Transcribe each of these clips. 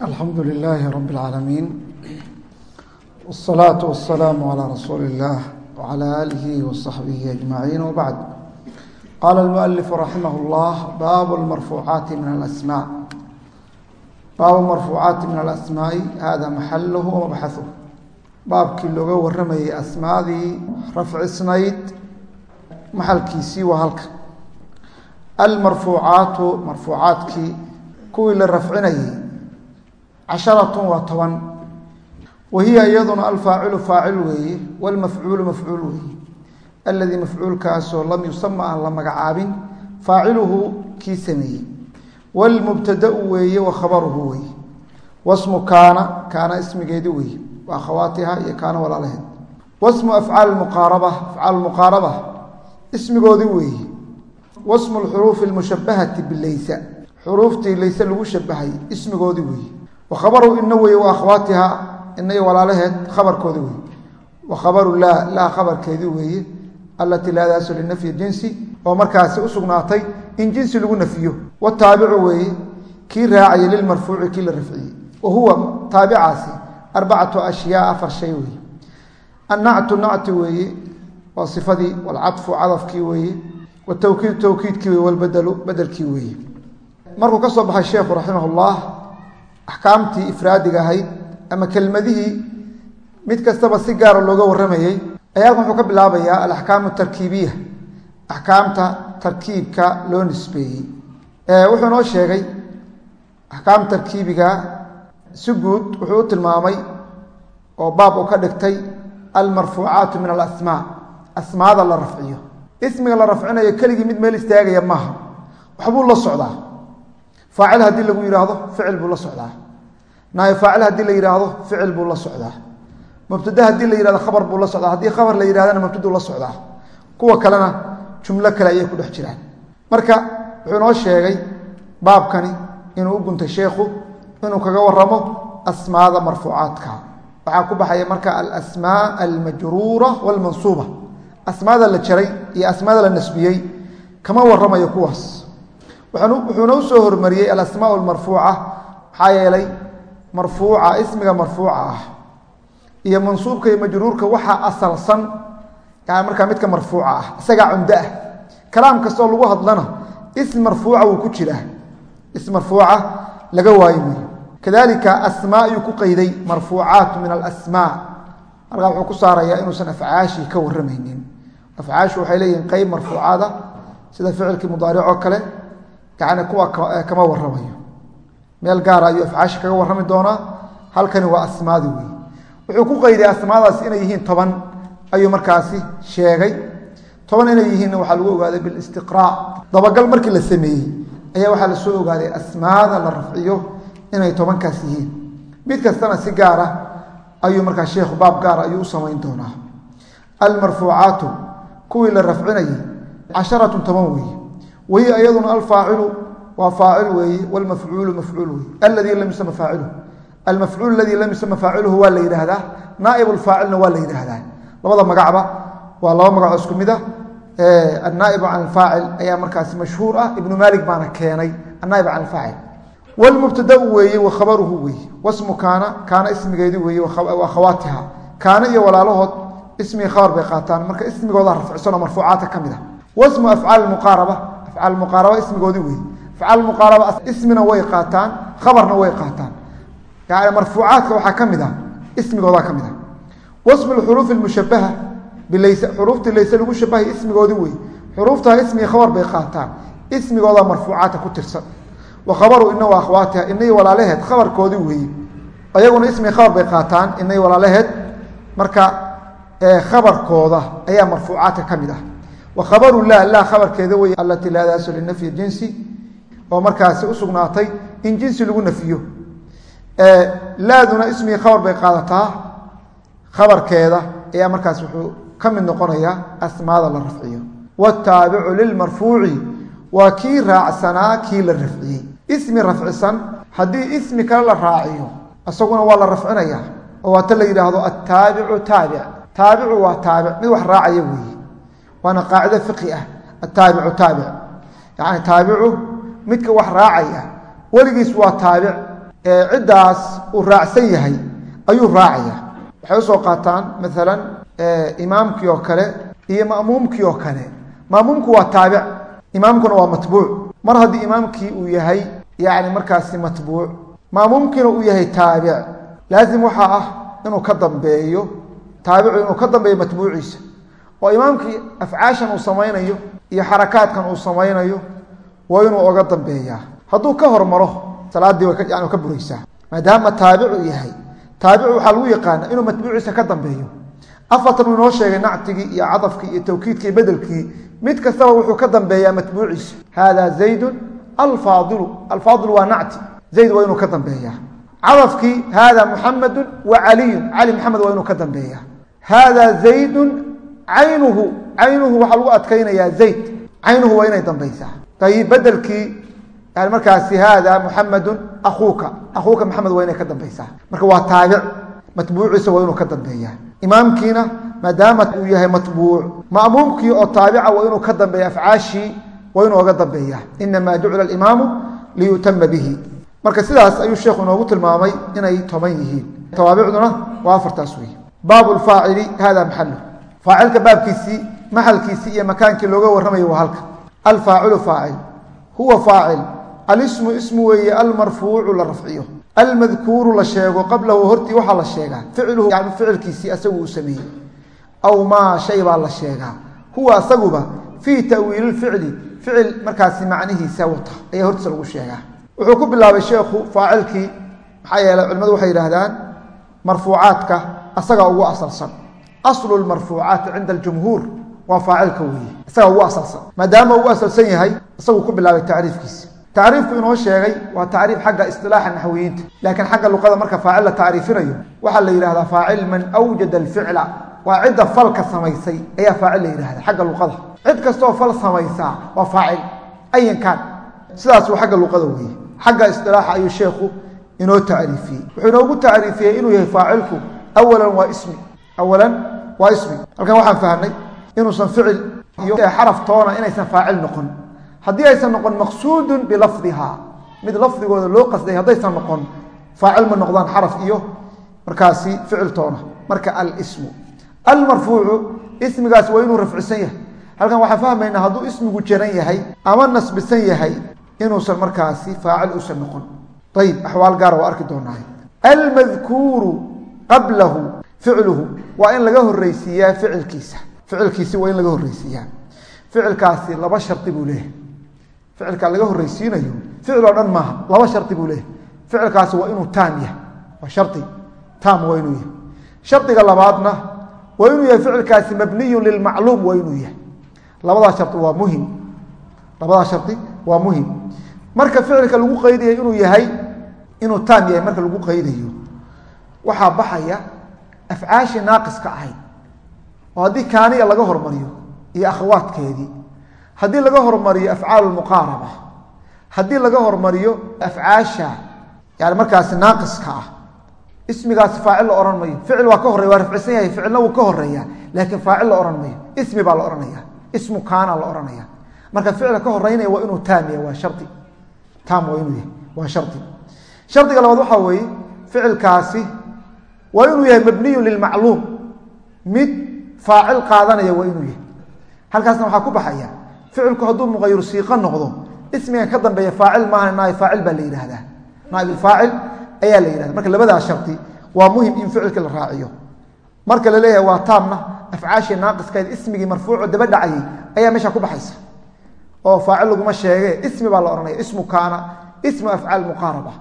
alxamdu لlh rb العaalamiin والصlaaة والسlاam عlى rasuuli الlah وعlى آlih وصaxbih أجmaعiin وbعd qala الmؤلف raximah الlah bab اmarfuucaati min اasmاء baabu marfuucaati min alasmaaءi hada maxaluhu wamabxaثuh baabkii looga waramayay asmaadii rafcisnayd maxalkiisii waa halka almarfuucaatu marfuucaadkii kuwii la rafcinayay casharatun waa toban. Wa hiya iyaduna alfaacilu faacil weeye walmafcuulu mafcuul weeye. Alladii mafcuulkaasoo lam yusama aan la magacaabin faaciluhu kii sameeyey. Wlmubtadau weeye wa khabaruhu weeye. Wasmu kaana kaana ismigeedi weeye. Waa akhawaatiha iyo kaana walaalaheed. Wasmu afcaal muqaaraba afcaal muqaaraba ismigoodi weeye. Wasmu lxuruufi almushabahati bileysa xuruuftii leyse lagu shabahay ismigoodi weeye wa khabaru ina weeye wa akhwaatiha ina iyo walaalaheed khabarkoodi weeye wa laa laa khabarkeedi weeye alatii laadaasu linafyi jinsi oo markaasi usugnaatay in jinsi lagu nafiyo wataabicu weeye kii raacaya lilmarfuuci kii la rafciyey wa huwa taabicaasi arbacatu ashyaa afar shay weeye. Annactu nacti weeye waa sifadii walcadfu cadafkii weeye watawkiid tawkiidkii weye walbadelu bedelkii weeye. Markuu ka soo baxay sheekhu raximah axkaamtii ifraadiga ahayd ama kelmadihii mid kastaba si gaara looga waramayey ayaa wuxuu ka bilaabayaa alaxkaamu tarkiibiya axkaamta tarkiibka loo nisbeeyey. Wuxuu noo sheegay axkaam tarkiibiga si guud wuxuu u tilmaamay oo baab uu ka dhigtay almarfuucaatu min alasmaa asmaada la rafciyo. Ismiga la rafcinayo keligii mid meel istaagaya maaha waxbuu la socdaa faacil haddii lagu yidhaahdo ficil buu la socdaa. Naayo faacil haddii la yidhaahdo ficil buu la socdaa. Mubtada haddii la yihahdo khabar buu la socdaa. Haddii khabar la yidhahdana mubtaduu la socdaa. Kuwa kalena jumlo kale ayay ku dhex jiraan. Marka wuxuu noo sheegay baabkani inuu u guntay sheekhu inuu kaga waramo asmaada marfuucaadka. Waxaa ku baxaya marka alasmaa almajruura walmansuuba. Asmaada la jaray iyo asmaada la nasbiyey kama waramayo kuwaas wuxuuna u soo hormariyey alasmaa almarfuuca maxaa yeelay marfuuca ismiga marfuuca ah iyo mansuubka iyo majruurka waxaa asalsan yani markaa midka marfuuca ah isagaa cumdo ah. Kalaam kastoo lagu hadlana ism marfuuca wuu ku jiraa ism marfuuca laga waayi mayo kadalika asmaa ayuu ku qeyday marfuucaat min alasmaa. Markaa wuxuu ku saarayaa inuusan afcaashii ka waramaynin afcaashu waxay leeyihiin qeyb marfuucaada sida ficilkii mudaaric oo kale yani kuwa kama waramayo meel gaara ayuu afcaashi kaga warrami doonaa halkani waa asmaadi wey wuxuu ku qeyday asmaadaas inay yihiin toban ayuu markaasi sheegay. Toban inay yihiin waxaa lagu ogaaday bilistiqraa. Dabagal markii la sameeyey ayaa waxaa la soo ogaaday asmaada la rafciyo inay tobankaas yihiin. Mid kastana si gaara ayuu markaa sheekhu baab gaara ayuu u samayn doonaa. Almarfuucaatu kuwii la rafcinayay casharatun toban weeye wahiya iyaduna alfaacilu waa faacil weeye wlmafcuulu mafcuul weye aladii lam yusama faaciluhu almafcuul aladii lam yusama faaciluhu waa la yidhaahdaa naaib lfaacilna waa la yidhaahdaa. Labada magacba waa laba magacoo isku mid ah. Annaa'ibu can alfaacil ayaa markaasi mashhuur ah. Ibnu maalik baana keenay annaaib can alfaacil wlmubtadau weeye wa khabaruhu weeye. Wasmu kaana kaana ismigeedi weeye wa akhawaatiha kaana iyo walaalahood ismigii khabar bay qaataan. Marka ismigooda rafcisanoo marfuucaadka ka afcaal muqaaraba ismigoodi weeye afcaal muqaaraba ismina way qaataan khabarna way qaataan. Yani marfuucaadka waxaa ka mid ah ismigoodaa ka mid ah. Wasmu lxuruufi lmushabaha bilayse xuruuftii layse lagu shabahay ismigoodi wey xuruuftaa ismigii khabar bay qaataan. Ismigooda marfuucaadka ku tirsan. Wa khabaru ina wa akhwaatiha inay walaalaheed khabarkoodii weeye ayaguna ismigii khabar bay qaataan inay walaalaheed. Marka khabarkooda ayaa marfuucaadka ka mid ah wa khabaru laa laa khabarkeeda wey alatii laadaasu linafyi jinsi oo markaasi usugnaatay in jinsi lagu nafiyo laaduna ismigii khabar bay qaadataa khabarkeeda ayaa markaas wuxuu ka mid noqonayaa asmaada la rafciyo. Wataabicu lilmarfuuci waa kii raacsanaa kii la rafciyey. Ismi rafcisan haddii ismi kale la raaciyo isaguna waa la rafcinaya oo waata la yidhaahdo attaabicu taabic. Taabicu waa taabic mid wax raacaya weeye waana qaacido fiqi ah attaabicu taabic. Yani taabicu midka wax raacaya weligiis waa taabic. Ciddaas uu raacsan yahay ayuu raacaya. Waxay u soo qaataan maalan imaamkii oo kale iyo ma'muumkii oo kale. Ma'muumku waa taabic imaamkuna waa matbuuc. Mar haddii imaamkii uu yahay yani markaasi matbuuc. Ma'muumkiina uu yahay taabic. Laazim waxaa ah inuu ka dambeeyo taabicu inuu ka dambeeyo matbuuciisa oo imaamkii afcaashan uu samaynayo iyo xarakaadkan uu samaynayo waa inuu oga dambeeyaa. Hadduu ka hormaro salaaddii way ka buraysaa. Maadaama taabicu yahay. Taabicu waxaa lagu yaqaana inuu matbuuciisa ka dambeeyo. Afartan uu inoo sheegay nactigii iyo cadafkii iyo tawkiidkii iyo bedelkii mid kastaba wuxuu ka dambeeyaa matbuuciisa. Hada zaydun alfaadilu. Alfaadilu waa nacti. Zayd waa inuu ka dambeeyaa. Cadafkii hada muxamedun wa caliyun. Cali maxamed waa inuu ka dambeeyaa. Hada zaydun caynuhu caynuhu waxaa lagu adkaynayaa zayd. Caynuhu waa inay dambaysaa. Ayib bedelkii yani markaasi hada muxamedun akuuka akuuka maxamed waa inay ka dambaysaa. Marka waa taabic matbuuciisa waa inuu ka dambeeyaa. Imaamkiina maadaama uu yahay matbuuc ma'muumkii oo taabica waa inuu ka dambeeya afcaashii waa inuu oga dambeeya inama jucila imaamu liyutama bihi. Marka sidaas ayuu sheekhu inoogu tilmaamay inay toban yihiin. Tawaabicduna waa afartaas wey baabu lfaacili hada maxalu faacilka baabkiisii maxalkiisii iyo makaankii looga warramayo waa halka. Alfaacilu faacil. Huwa faacil. Alismu ismu weeye almarfuucu la rafciyo. Almadkuuru la sheego qablahu hortii waxaa la sheegaa. Ficluhu yani ficilkiisii asagu uu sameeyey. Aw maa shay baa la sheegaa. Huwa asaguba fii ta'wiili ficli. Ficil markaasi macnihiisa wata ayaa hortiisa lagu sheegaa. Wuxuu ku bilaabay sheekhu faacilkii maxaa yeeley culimadu waxay yidhaahdaan marfuucaadka asagaa ugu asalsan aslu lmarfuucaati cinda aljumhuur waa faacilka weeye isagaa ugu asalsan maadaama ugu asalsan yahay isaguu ku bilaabay tacriifkiisa tacriifku inoo sheegay waa tacriif xagga isilaaxa naxwiyiinta laakiin xagga luqada marka faacil la tacriifinayo waxaa la yidhahdaa faacil man awjada alficla waa cidda falka samaysay ayaa faacil la yidhahda xagga luqada cid kastoo fal samaysaa waa faacil ayankan sidaas waa xagga luqada weeye xagga isilaaxa ayuu sheekhu inoo tacriifiyey wuxuu inoogu tacriifiyey inuu yahay faacilku awalan waa ismi awalan waa ismi halkan waxaan fahnay inuusan ficil iyo xaraf toona inaysan faacil noqon. Haddii aysan noqon maqsuudun bilafdiha mid lafdigooda loo qasday haddaysan noqon faacil ma noqdaan xaraf iyo markaasi ficil toona. Marka alsmu almarfuucu ismigaas waa inuu rafcisan yahay. Halkan waxaan fahmaynaa hadduu ismigu jaran yahay ama nasbisan yahay inuusan markaasi faacil usan noqon. Ayib axwaal gaara waa arki doonaa almadkuuru qablahu ficluhu waa in laga horreysiiyaa ficilkiisa. Ficilkiisi waa in laga horreysiiyaa ficilkaasi laba shardi buu leeyahay. Ficilkaa laga horreysiinayo ficil oo dhan maaha laba shardi buu leeyahay. Ficilkaasi waa inuu taam yahay. Waa shari taam waa inuu yahay. Shardiga labaadna waa inuu yahay ficilkaasi mabniyun lilmacluum waa inuu yahay. Labadaa shardi waa muhiim. Labadaa shardi waa muhiim. Marka ficilka lagu qaydayo inuu yahay inuu taam yahay marka lagu qaydayo waxaa baxaya afcaashii naaqiska ahayd oo haddii kaaniya laga hormariyo iyo akhawaadkeedii haddii laga hormariyo afcaal muqaaraba haddii laga hormariyo afcaasha yani markaasi naaqiska ah ismigaasi faacil la ohan mayo. Ficil waa ka horey waa rafcisan yahay ficilna wuu ka horreeya laakiin faacil la ohan mayo. Ismi baa la ohanaya ismu kaana la ohanaya marka ficilka ka horeynaya waa inuu taam yahay waa shari taam waa inuu yahay waa shardi shardiga labaad waxaa weeye ficilkaasi waa inuu yahay mabniyun lilmacluum. Mid faacil qaadanaya waa inuu yahay. Halkaasna waxaa ku baxaya ficilku hadduu muqayir siiqo noqdo ismigan ka dambeeya faacil maaha naaib faacil baa la yidhahdaa naaibulfaacil ayaa la yidhahda marka labadaa shardi waa muhiim in ficilka la raaciyo. Marka la leeyahay waa taamna afcaashii naaqiskaed ismigii marfuuco daba dhacayay ayaa meesha ku baxaysa. Oo faacil laguma sheege ismi baa la ohanaya ismu kaana ismu afcaal muqaaraba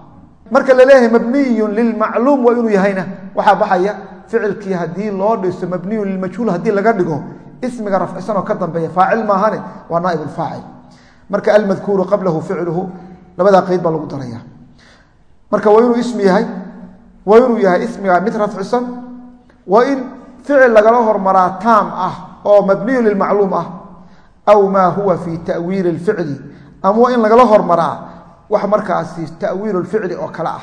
marka la leeyahay mabniyun lilmacluum waa inuu yahayna. Waxaa baxaya ficilkii haddii loo dhiso mabniyun lilmajhuul haddii laga dhigo ismiga rafcisan oo ka dambeeya faacil maahane waa naaib faacil marka almadkuuru qablahu ficluhu labadaa qeyd baa lagu daraya. Marka waa inuu ismi yahay waa inuu yahay ismiga mid rafcisan waa in ficil lagala hormaraa taam ah oo mabniyun lilmacluum ah aw maa huwa fi tawiili ficli ama waa in lagala hormaraa wax markaasi tawiil ficli oo kale ah.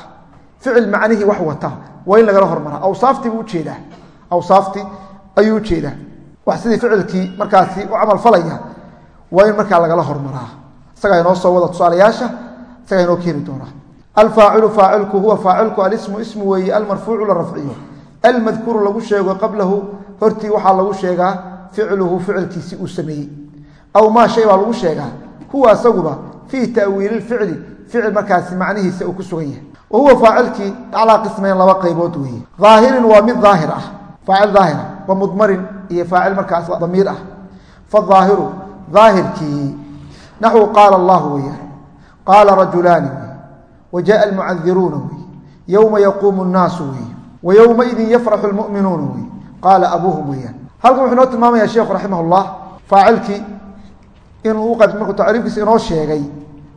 Ficil macnihii wax wata waa in lagala hormaraa awsaaftii buu u jeedaa awsaaftii ayuu u jeedaa wax sidii ficilkii markaasi u camal falaya waa in markaa lagala hormaraa. Isagaa inoo soo wada tusaalayaasha isagaa inoo keeni doonaa alfaacilu faacilku huwa faacilku alismu ismu weeye almarfuucu la rafciyo. Almadkuuru lagu sheego qablahu hortii waxaa lagu sheegaa ficluhu ficilkiisi uu sameeyey. Aw maa shay baa lagu sheegaa. Huwa asaguba fii ta'wiili ficli ficil markaasi macnihiisa uu ku sugan yahay. Wa huwa faacilkii calaa qismayn laba qaybood weeye. Aahirin waa mid daahir ah. Faacil daahira wa mudmarin iyo faacil markaas damiir ah. Faaahiru aahirkii naxwu qaala allahu weyaan qaala rajulaani wey wa almucadiruuna wey yowma yaquumu nnaasu wey wa yowmaidin yafraxu lmu'minuuna wey qaala abuuhum weeyaan. Halkan wuxuu inoo tilmaamaya sheekhu raximah faacilkii inuu markuu tacriifkiisa inoo sheegay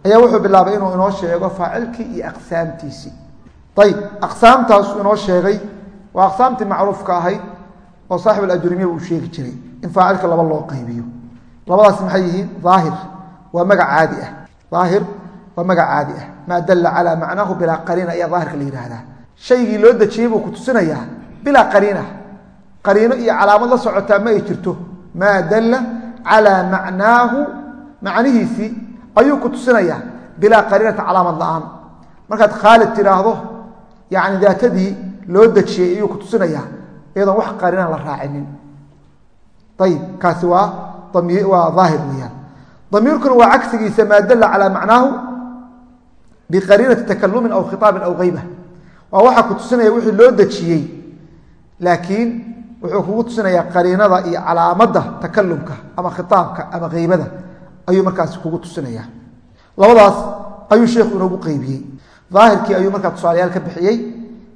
ayaa wuxuu bilaabay inuu inoo sheego faacilkii iyo aqsaamtiisii ayib aqsaamtaasu inoo sheegay waa aqsaamtii macruufka ahayd oo saaxib alajrumiya uu sheegi jiray in faacilka laba loo qaybiyo. Labadaas maxay yihiin? Aahir waa magac caadi ah. Aahir waa magac caadi ah. Maa dalla calaa macnaahu bilaa qariina ayaa daahirka la yidhaahdaa. Shaygii loo dejiyey buu ku tusinayaa bilaa qariina qariino iyo calaamad la socotaa ma ay jirto. Maa dalla calaa macnaahu macnihiisii ayuu ku tusinayaa bilaa qariinata calaamad la'aan. Markaad khaalid tidhaahdo yani daatadii loo dejiyey ayuu ku tusinayaa iyadoon wax qariina la raacinin. Ayib kaasi waa waa aahir weyaan damiirkuna waa cagsigiisa maa dalla calaa macnaahu biqariinati takalumin aw khiaabin aw eyba waa waxaa ku tusinaya wixii loo dejiyey laakiin wuxuu kugu tusinayaa qariinada iyo calaamadda takalumka ama khitaabka ama heybada ayuu markaasi kugu tusinaya. Labadaas ayuu sheekhu inoogu qeybiyey aahirkii ayuu markaa tusaalayaal ka bixiyey.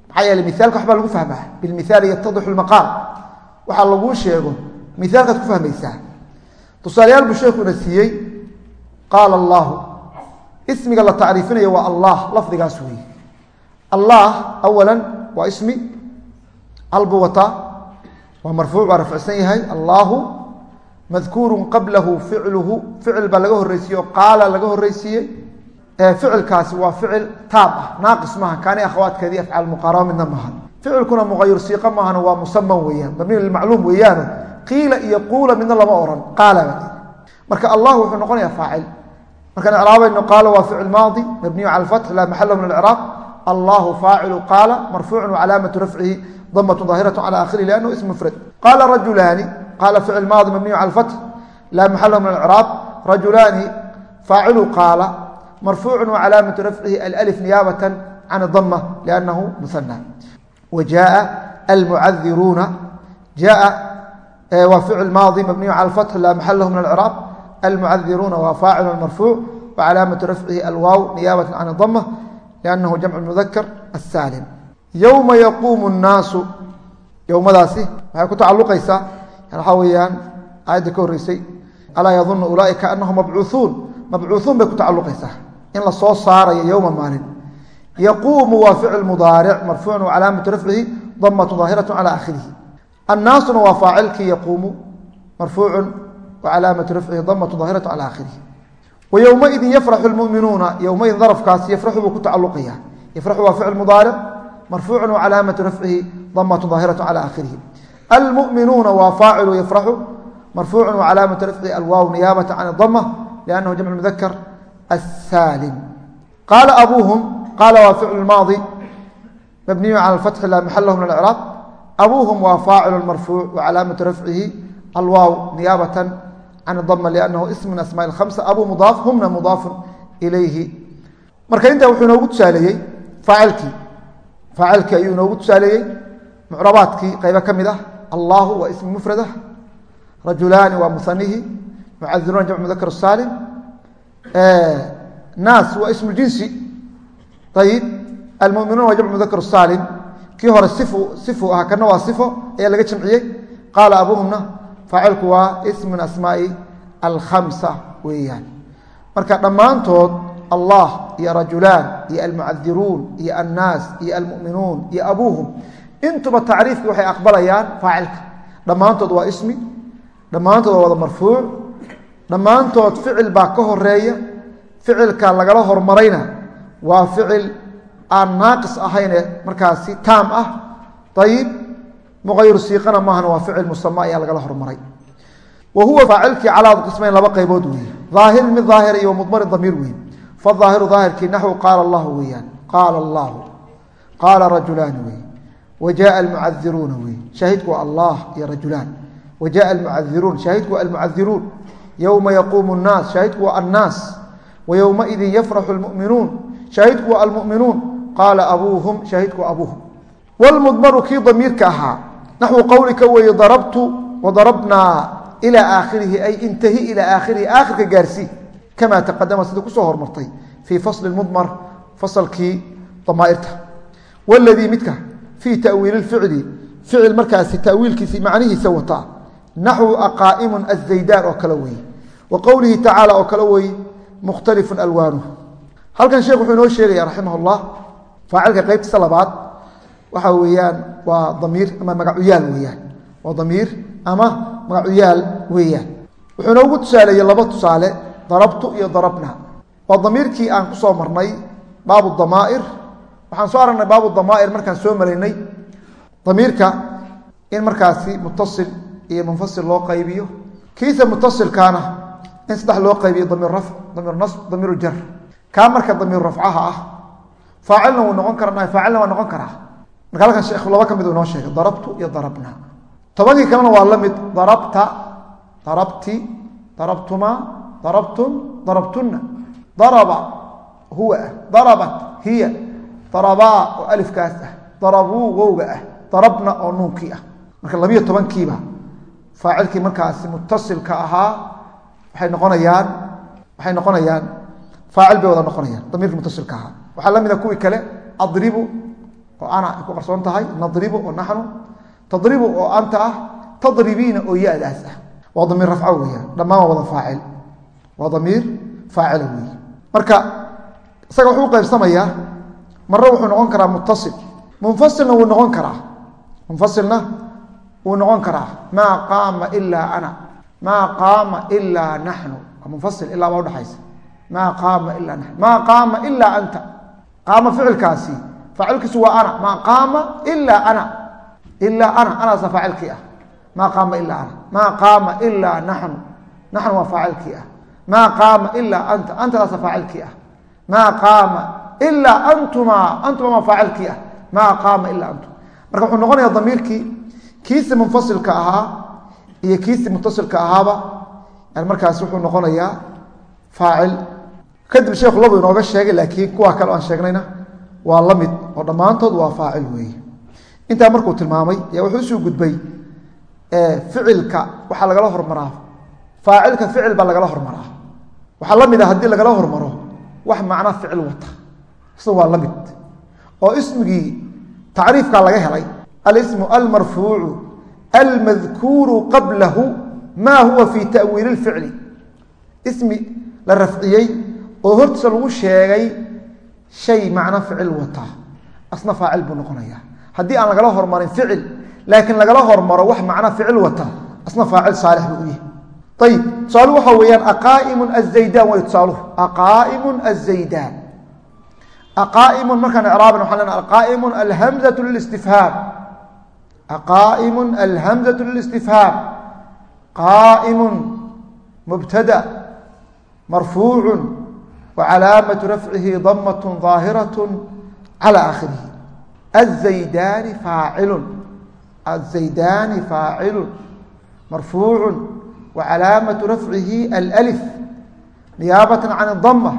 Maxaa yeele miaalka waxbaa lagu fahmaa. Bilmiaali yatadixu lmaqaal. Waxaa laguu sheego miaalkaad ku fahmaysaa. Tusaalayaal buu sheekuna siiyey. Qaala allaahu ismiga la tacriifinayo waa allah lafdigaas weeye. Allah awalan waa ismi albuu wataa waa marfuuc waa rafcsan yahay. Allaahu madkuurun qablahu ficluhu ficil baa laga horreysiiye oo qaala laga horreysiiyey. Ficilkaasi waa ficil taab ah naaqis maaha kaani akhawaadkeedii afcaal muqaaraba midna maaha. Ficilkuna muqayir siiqa maahana waa musaman weeyaan mabni lilmacluum weeyaano qiila iyo quula midna lama ohan qaala marka allah wuxuu noqonayaa faacil. Markaan icraabayno qaala waa ficil maadi mabniyu cala alfatx laa maxala min alcraaq allahu faacilu qaala marfuucun wacalaamatu rafcihi damatu daahiratu cala akhirihi liannahu ism mufrad. Qaala rajulaani qaala ficil maadi mabniyu cala alfatx laa maxala min alcraaq rajulaani faacilu qaala marfuucu wcalaamatu rafcihi alif niyaabata can dama liannahu muana wa jaaa almucadiruuna jaaa waa ficil maadi mabniyu cala fatx laa maxal lahu min alcraab almucadiruuna waa faacilu marfuuc wacalaamatu rafcihi alwaaw niyaabata can dama liannahu jamcu mudakar asaalim yowma yaquumu nnaasu yowmadaasi waxay ku tacaluqaysaa waxaa weeyaan aayadda ka horreysay alaa yadunu ulaaika anahum mabcuuuun mabcuuuun bay ku tacaluqaysaa in la soo saarayo yowma maalin. Yaquumu waa ficil mudaaric marfuucu calaamatu rafcihi damatu daahiratu cala akhirihi annaasuna waa faacilkii yaquumu marfuucun wacalaamatu rafcihi damatu daahiratu cala akhirihi wa yowmaidin yafraxu lmuminuuna yowmaidin darafkaasi yafraxu buu ku tacaluqaya yafraxu waa ficil mudaaric marfuucun wacalaamatu rafcihi damatu daahiratu cala akhirihi almuminuuna waa faacilu yafraxu marfuucu wacalaamatu rafci alwaaw niyaabata can adama liannahu jamcu mudakar asaalim qaala abuuhum qaala waa ficlu maadi mabniyu cala alfatxi laa maxalahu min alciraaq abuuhum waa faacilu marfuuc wacalaamatu rafcihi alwaaw niyaabatan can adama liannahu ism min asmaa ilhamsa abuu mudaaf humna mudaafun ilayhi marka intaa wuxuu inoogu tusaaleeyey faacilkii faacilkii ayuu inoogu tusaaleeyey mucrabaadkii qaybo ka mid ah allahu waa ismi mufradah rajulaani waa musanihi mucadiruuna jamc mudakr saalim naas waa ismu jinsi ayib almuminuun waa jamc mudakr saalim kii hore sifu ahaa kana waa sifo ayaa laga jamciyey qaala abuuhumna faacilku waa ism min asmaai alkhamsa weeyaan marka dhammaantood allah iyo rajulaan iyo almucadiruun iyo annaas iyo almuminuun iyo abuuhum intuba tacriifkii waxay aqbalayaan faacilka. Dhammaantood waa ismi dhammaantood waa wada marfuuc dhammaantood ficil baa ka horreeya ficilka lagala hormarayna waa ficil aan naaqis ahayne markaasi taam ah. Ayib muqayir siiqana maahana waa ficil musama ayaa lagala hormaray. Wa huwa faacilkii calaad qismayn laba qaybood weeye. Aahir mid aahir iyo mudmarin damiir weeye. Faaahiru aahirkii naxwu qaala allahu weeyaan. Qaala allahu. Qaala rajulaani wey wa jaءa almucadiruuna wey shaahidku waa allah iyo rajulaan wa jaءa almucadiruun shaahidku waa almucadiruun yowma yaquumu الnaas shaahidku waa annaas wa yowmaidin yafraxu اlmu'minuun shaahidku waa almu'minuun qaala abuuhum shaahidku waa abuuhum wlmudmaru kii damiirka ahaa naxwu qowlika weeye darabtu wadarabnaa ilaa aakhirihi ay intahi ilaa aakhirihi aakhirka gaarsii kamaa taqadama sida kusoo hormartay fii fasli mudmar fasalkii damaairta wladii midka fii tawiili ficli ficil markaasi tawiilkiisi macnihiisa wataa. Naxwu aqaa'imun azaydaan oo kale weeye. Wa qowlihi tacaala oo kale weeye mukhtalifun alwaanuh halkan sheekh wuxuu inoo sheegaya raximah llah faacilka qeybtiisa labaad waxa weeyaan waa damiir ama magacuyaal weeyaan. Waa damiir ama magacuyaal weeyaan. Wuxuu inoogu tusaaleeyey laba tusaale darabtu iyo darabna. Waa damiirkii aan ku soo marnay baabu damaa'ir waxaan soo aragnay baabu damaa'ir markaan soo maraynay. Damiirka in markaasi mutasil iyo munfasil loo qaybiyo. Kiisa mutasilkaana in saddex loo qaybiyo damiir rafc damiir nasb damiiru jar. Kaa marka damiir rafcaha ah faacilna wuu noqon kara faacilna waa noqon karaa. Marka halkan sheekh laba ka mid uu inoo sheegay darabtu iyo darabna. Tobankii kalena waa la mid darabta darabti darabtuma darabtum darabtunna. Daraba huwa ah darabat hiya darabaa oo alifkaas ah darabuu wowga ah darabna oo nuunkii ah. Marka labiyo tobankiiba faacilkii markaasi mutasilka ahaa waxay noqonayaan waxay noqonayaan faacil bay wada noqonayaan damiirkii mutasilka ahaa. Waxaa la mida kuwii kale adribu oo ana ay ku qarsoon tahay nadribu oo naxnu tadribu oo anta ah tadribiina oo ya-daas ah. Waa damiir rafco weeyaan dhammaan waa wada faacil. Waa damiir faacila weeye marka isaga wuxuu qaybsamayaa marre wuxuu noqon karaa mutasil munfasilna wuu noqon karaa. Munfasilna wuu noqon karaa. Maa qaama ilaa ana. Maa qaama ilaa naxnu waa munfasil ilaa baa udhaxaysa maa qaama ilaa naxnu maa qaama ilaa anta. Qaama ficilkaasi faacilkiisu waa ana. Maa qaama ilaa ana. Ilaa ana. Anaasa faacilkii ah. Maa qaama ilaa ana. Maa qaama ilaa naxnu naxnu waa faacilkii ah. Maa qaama ilaa anta. Antadaasa faacilkii ah ilaa antuma antuma faacilkii ah maa qaama ilaa antum. Marka wuxuu noqonaya damiirkii kiisi munfasilka ahaa iyo kiisi mutasilka ahaaba yani markaas wuxuu noqonayaa faacil. Kadib sheekhu labu inooga sheegay laakiin kuwa kale aan sheegnayna waa la mid oo dhammaantood waa faacil weeye. Intaa markuu tilmaamay ayaa wuxuu usuu gudbay ficilka waxaa lagala hormaraa. Faacilka ficil baa lagala hormaraa. Waxaa la mid a haddii lagala hormaro wax macna ficil wata isna waa la mid. oo ismigii tacriifkaa laga helay alismu almarfuucu almadkuuru qablahu maa huwa fi ta'wiili اlficli ismi la rafciyey oo hortiisa lagu sheegay shay macno ficil wata. Asna faacil buu noqonaya haddii aan lagala hormarin ficil laakiin lagala hormaro wax macno ficil wata asna faacil saalix buu u yahay. Ayib tusaaluhu waxaa weeyaan aqaa'imun azaydan way tusaaluhu aqaa'imun azaydan aqaa'imun markaan icraabin waxaan lena aqaa'imun alhamzatu lilistifhaam aqaa'imun alhamzatu lilistifhaam qaa'imun mubtada marfuucun wa calaamatu rafcihi damatun daahiratu calaa aakhirihi azaydaani faacilun azaydaani faacilun marfuucun wa calaamatu rafcihi allif niyaabatan can adama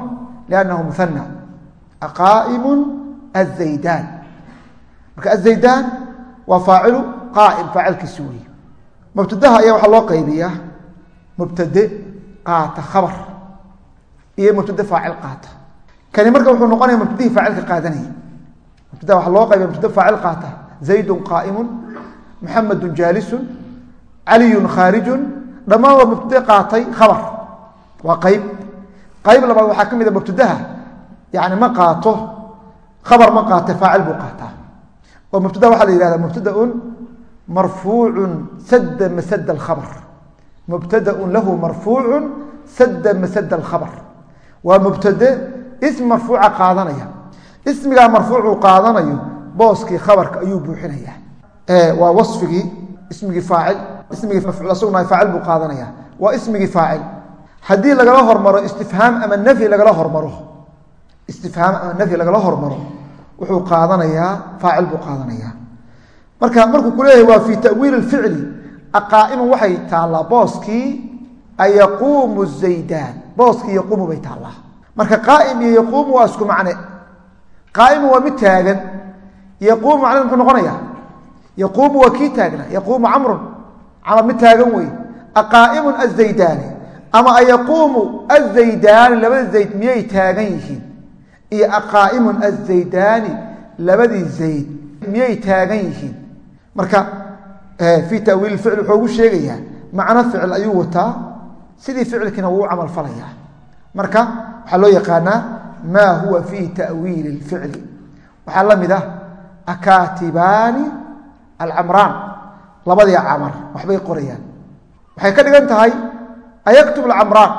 liannahu muhana qaaimu azaydaan marka azaydaan waa faacilu qaaim faacilkiisi wey mubtadaha ayaa waxaa loo qaybiyaa mubtade qaata khabar iyo mubtade faacil qaata. Kani marka wuxuu noqonaya mubtadihii faacilka qaadanaya mubtada waxaa loo qaybiya mubtade faacil qaata. Zaydun qaaimun muxamedun jaalisun caliyun khaarijun. Dhammaan waa mubtade qaatay khabar. Waa qayb. Qayb yani ma qaato khabar ma qaate faacil buu qaataa. Oo mubtada waxaa la yihahda mubtadaun marfuucun sada masada alkhabr mubtadaun lahu marfuucu sada masada alkhabr waa mubtade ism marfuuca qaadanaya. Ismigaa marfuucuu qaadanayo booskii khabarka ayuu buuxinaya waa wasfigii ismigii faacil ismigii mafcuul asaguna faacil buu qaadanaya waa ismigii faacil. Haddii lagala hormaro istifhaam ama nafyi lagala hormaro istifhaam ama nafyi lagala hormaro wuxuu qaadanayaa faacil buu qaadanayaa. Marka markuu ku leeyahay waa fii ta'wiili ficli aqaa'iman waxay taallaa booskii ayaquumu zaydaan booskii yaquumu bay taallaa. Marka qaa'im iyo yaquumu waa isku macne. Qaa'imu waa mid taagan yaquumu macned muxuu noqonayaa? Yaquumu waa kii taagna yaquumu camrun camar mid taagan wey aqaa'imun azaydaani ama ayaquumu azaydaani labada zayd miyay taagan yihiin iyo aqaa'imun azaydaani labadii zayd miyay taagan yihiin? Marka fii tawiil ficl wuxuu ugu sheegayaa macno ficil ayuu wataa sidii ficilkiina wuu u camal falayaa. Marka waxaa loo yaqaanaa maa huwa fii ta'wiili اlficli waxaa la mid ah akaatibaani alcamraan labadii camar waxbay qorayaan. Waxay ka dhigan tahay ayaktub alcamraan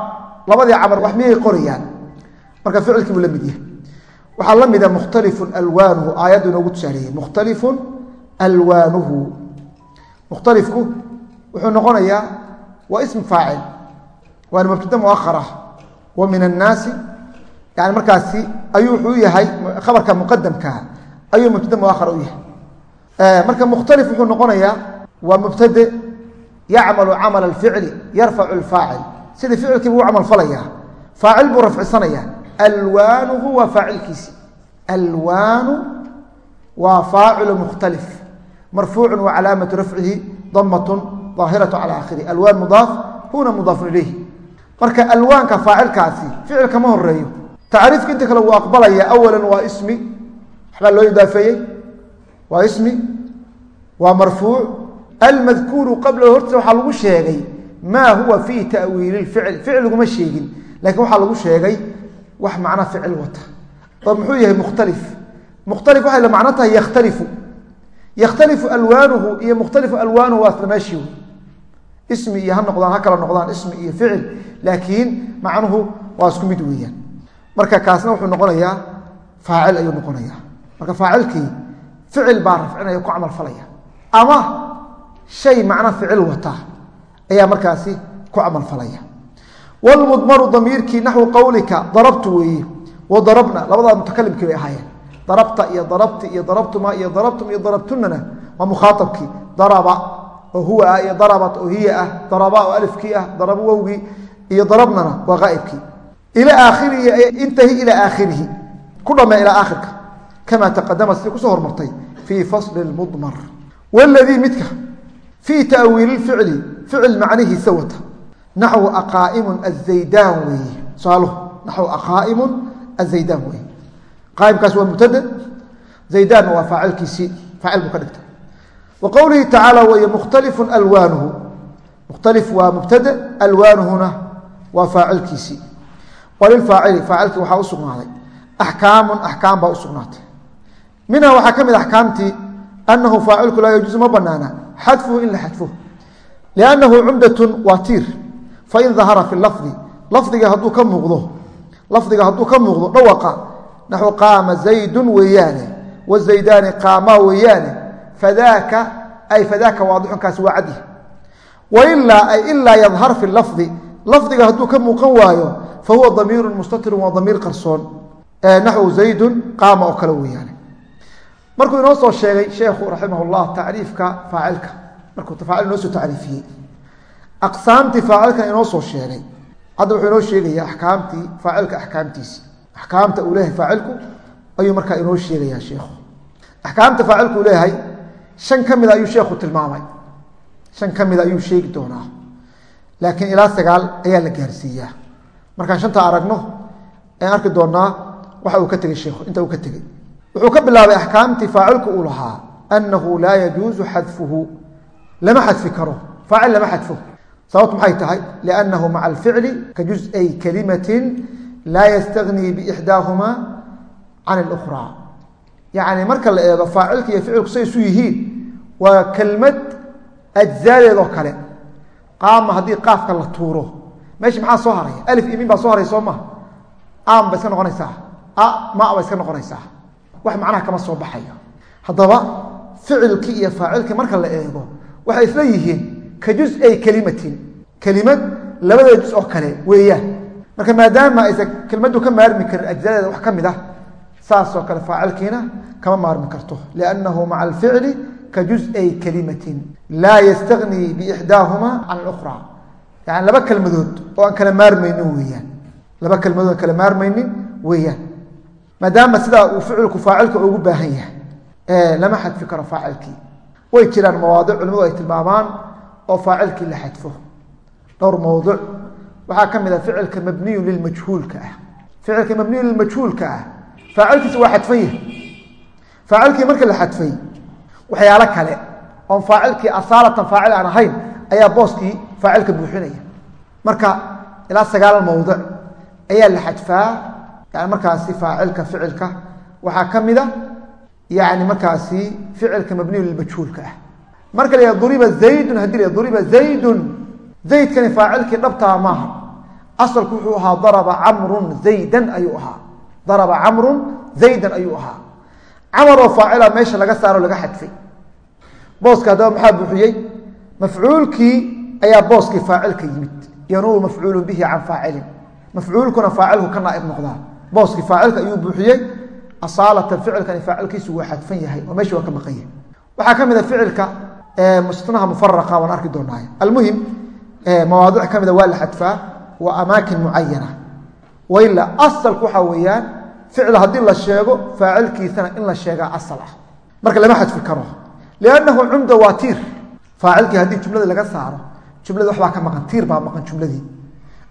labadii camar wax miyay qorayaan? Marka ficilkii buu la mid yahay waxaa la mida mukhtalifun alwaanuhu aayaddu inoogu tusaaleeyey mukhtalifun alwaanuhu. Mukhtalifku wuxuu noqonayaa waa ism faacil waana mubtada muahar ah wa min annaasi yani markaasi ayuu wuxuu yahay khabarka muqadamkaa ayuu mubtada muahar u yahay. Marka mukhtalif wuxuu noqonayaa waa mubtade yacmalu camala alficli yarfacu alfaacil. Sidii ficilkii buu u camal falayaa faacil buu rafcisanayaa alwaanuhu waa faacilkiisi. Alwaanu waa faacilu mukhtalif. Marfuucu wa calaamatu rafcihi damatun daahiratu cala aakhiri alwaan mudaaf huna mudaafun ilayh marka alwaanka faacilkaasi ficil kama horeeyo tacriifka inta kale wuu aqbalaya awala waa ismi. Waxbaa loo idaafeeyey. Waa ismi. Waa marfuuc. Almadkuuru qablahu hortiisa waxaa lagu sheegay maa huwa fii ta'wiili lficl ficil sheegin lakiin waxaa lagu sheegay wax macna ficil wata. Oo muxuu yahay mukhtalif? Mukhtalif waxay la macno tahay yakhtalifu. Yakhtalifu alwaanuhu iyo mukhtalifu alwaanuhu waa isla meeshii ismi iyo ha noqdaan ha kala noqdaan ismi iyo ficil. Laakiin macnuhu waa isku mid weeyaan. Marka kaasna wuxuu noqonayaa faacil ayuu noqonayaa. Marka faacilkii ficil baa rafcinaya ku camal falaya. Ama shay macno ficil wata ayaa markaasi ku camal falaya wlmudmaru damiirkii naxwu qowlika darabtu weeye wa labadaa mutakalimkii bay ahaayeen darabta iyo darabti iyo darabtuma iyo darabtum iyo darabtunana waa mukhaaabkii daraba oo huwa ah iyo darabat oo hiya ah daraba oo alifkii ah darab wowgii iyo darabnana waa aaibkii ila aakhirihi intahi ilaa aakhirihi ku dhame ilaa aakhirka kama taqadama sidii ku soo hormartay fii fasli mudmar wladii midka fii ta'wiili ficli ficil macnihiisa wata naxwu aqaa'imun azaydaan weeye saaluhu naxwu aqaa'imun azaydaan weeye qaa'imkaas waa mubtada zaydaanna waa faacilkiisii faacil buu ka dhigtay wa qowlihi tacaala weeye mukhtalifun alwaanuhu mukhtalif waa mubtada alwaanuhuna waa faacilkiisii walilfaacili faacilkii waxaa u sugnaaday axkaamun axkaam baa u sugnaatay minha waxaa ka mid axkaamtii anahu faacilku laa yajuusu ma banaana xadfuhu in la xadfo liannahu cumdatun waa tiir fain dahara fi lafdi lafdiga hadduu ka muuqdo lafdiga hadduu ka muuqdo dhawaqa naxu qaama zaydun weeyaane wazaydaani qaamaa weeyaane fadaaka ay fadaaka waadixunkaasi waa cadih wailaa ay ilaa yadhar fi lafdi lafdiga hadduu ka muuqan waayo fa huwa damiirun mustatirun waa damiir qarsoon naxwu zaydun qaama oo kale weeyaane markuu inoo soo sheegay sheekhu raximah llah tacriifka faacilka soo aqsaamtii faacilkan inoo soo sheegay. Hadda wuxuu inoo sheegaya axkaamtii faacilka axkaamtiisi axkaamta uu leeyahay faacilku ayuu markaa inoo sheegayaa sheekhu. Axkaamta faacilku leeyahay shan ka mida ayuu sheekhu tilmaamay. Shan ka mida ayuu sheegi doonaa. Laakiin ilaa sagaal ayaa la gaarsiiyaa. Markaan shanta aragno aan arki doonaa waxa uu ka tegey sheekhu inta uu ka tegey wuxuu ka bilaabay axkaamtii faacilku uu lahaa annahu laa yajuusu xadfuhu. Lama xadfi karo. Faacil lama xadfo sababtu maxay tahay? Liannahu maca alficli ka jusay kalimatin laa yastagnii biixdaahumaa can اlukhraa yacni marka la eego faacilka iyo ficilku say isu yihiin waa kelmad ajzaadeedoo kale. Qaama haddii qaafka la tuuro. Meesha maxaa soo haraya alif iyo min baa soo haray soo maha am ba iska noqonaysaa. A ma ba iska noqonaysaa. Wax macnaha kama soo baxayo. Haddaba ficilkii iyo faacilkii marka la eego waxay isla yihiin ka jusay kelimatin kelimad labada jus oo kale weeyaan marka maadaama aysan kelmaddu ka maarmi karin ajzaadeeda wax ka mid ah saasoo kale faacilkiina kama maarmi karto liannahu maca alficli ka juz-ay kalimatin laa yastagnii biixdaahuma can اlأkhra yani laba kelmadood oo aan kala maarmaynin weeyaan laba kelmadood aan kala maarmaynin weeyaan maadaama sidaa uu ficilku faacilka ugu baahan yahay lama xadfi karo faacilkii way jiraan mawaadic culimadu ay tilmaamaan oo faacilkii la xadfo. Dhowr mowduc waxaa ka mid a ficilka mabniyu lilmajhuulka ah. Ficilka mabniyu lilmajhuulka ah faacilkiisa waa xadfan yahay faacilkii marka la xadfay waxyaalo kale oon faacilkii asaalatan faacil aan ahayn ayaa booskii faacilka buuxinaya. Marka ilaa sagaal mowdic ayaa la xadfaa yani markaasi faacilka ficilka. Waxaa ka mida yani markaasi ficilka mabniyu lilmajhuulka ah marka la yah duriba zaydun haddii la duriba zaydun. Zaydkani faacilkii dhabtaa maaha asalku wuxuu ahaa daraba camrun zaydan ayuu ahaa. Daraba camrun zaydan ayuu ahaa. Camar oo faacila meesha laga saaro laga xadfay. Booska haddaba maxaa buuxiyey? Mafcuulkii ayaa booskii faacilka yimid. Yanuubu mafcuulu bihi can faacilin. Mafcuulkuna faacilku ka naaib noqdaa. Booskii faacilka ayuu buuxiyey. Asaalatan ficilkani faacilkiisu waa xadfan yahay oo meesha waa ka maqan yahay. Waxaa ka mid a ficilka mustanaha mufaraqa waan arki doonaaye almuhim mawaadic ka mida waa la xadfaa waa amaakin mucayana waila asalku waxaa weeyaan ficil haddii la sheego faacilkiisana in la sheegaa asal ah. Marka lama xadfi karo. Liannahu cumda waa tiir. Faacilkii haddii jumlada laga saaro jumlada waxbaa ka maqan tiir baa maqan jumladii.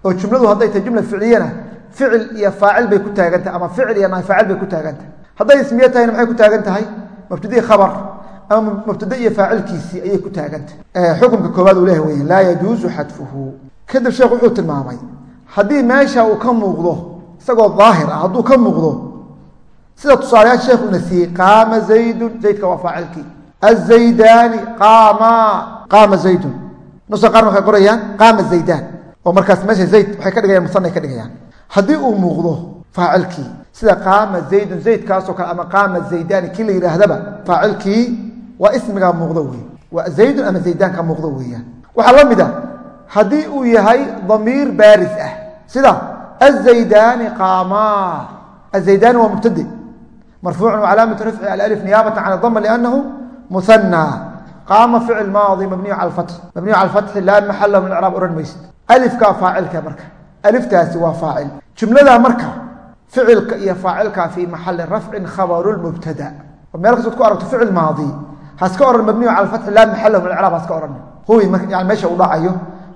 Oo jumladu hadday tahay jumla ficliyana ficil iyo faacil bay ku taagantahay ama ficil iyo faacil bay ku taagantahay hadday ismiye tahayna maxay ku taagan tahay mubtadii khabar ama mubtada iyo faacilkiisii ayay ku taagantahay xukunka koowaad uu leeha weya laa yajuusu xadfuhu. Kadib sheekh wuxuu tilmaamay haddii meesha uu ka muuqdo isagoo daahir ah hadduu ka muuqdo sida tusaalayaal sheekh uuna siiyey qaama zaydun. Zaydka waa faacilkii. Azaydaani qaama. Qaama zaydun. Nusa qaarna waxay qorayaan qaama zaydaan. Oo markaas meesha zayd waxay ka dhigayaan musanay ka dhigayaan. Haddii uu muuqdo faacilkii sida qaama zaydun zaydkaasoo kale ama qaama zaydaani kii la yidhaahdaba faacilkii waa ismigaa muuqdo wey waa zaydun ama zaydaanka muuqdo weeyaan waxaa la mid a haddii uu yahay damiir baaris ah. Sida azaydaani qaamaa. Azaydaani waa mubtade marfuucun wacalaamatu rafci alif niyaabata can adama liannahu muhanna qaama ficil maadi mabniyu cala alfatx mabniyu cala alfatxi laa maxala min icraab odhan maysid alifkaa faacilka marka. Aliftaasi waa faacil. Jumladaa marka ficilka iyo faacilkaa fii maxali rafcin khabaru lmubtada meel kastood ku aragto ficil maadi haska ohan mabniyu cala alfatxi laa maxala min icraab haska ohan huwi yani meesha uu dhacayo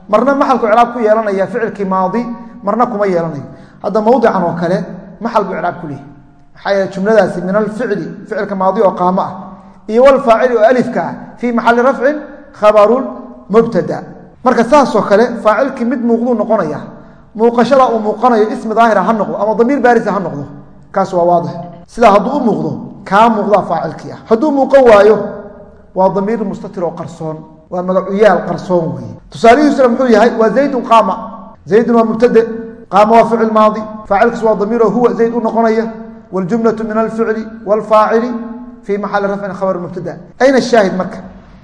marna maxalku icraab ku yeelanaya ficilkii maadi marna kuma yeelanayo. Hadda mawdican oo kale maxal buu icraab ku leeyahy maxaa yeele jumladaasi min alficli ficilka maadi oo qaamo ah iyo walfaacili oo alifka ah fii maxali rafcin khabaru mubtada. Marka saasoo kale faacilkii mid muuqduu noqonaya muuqashada uu muuqanayo ismi daahira ha noqdo ama damiir baarisa ha noqdo kaas waa waadix. Sidaa hadduu u muuqdo kaa muuqdaa faacilkii ah. Hadduu muuqan waayo waa damiir mustatir oo qarsoon waa magacuyaal qarsoon wey tusaalihiisuna muxuu yahay waa zaydun qaama. Zaydun waa mubtade qaama waa ficil maadi faacilkaas waa damiiroo huwa zayd u noqonaya waljumlatu min alficli waalfaacili fii maxali rafcin khabar mubtada. Ayna shaahid marka?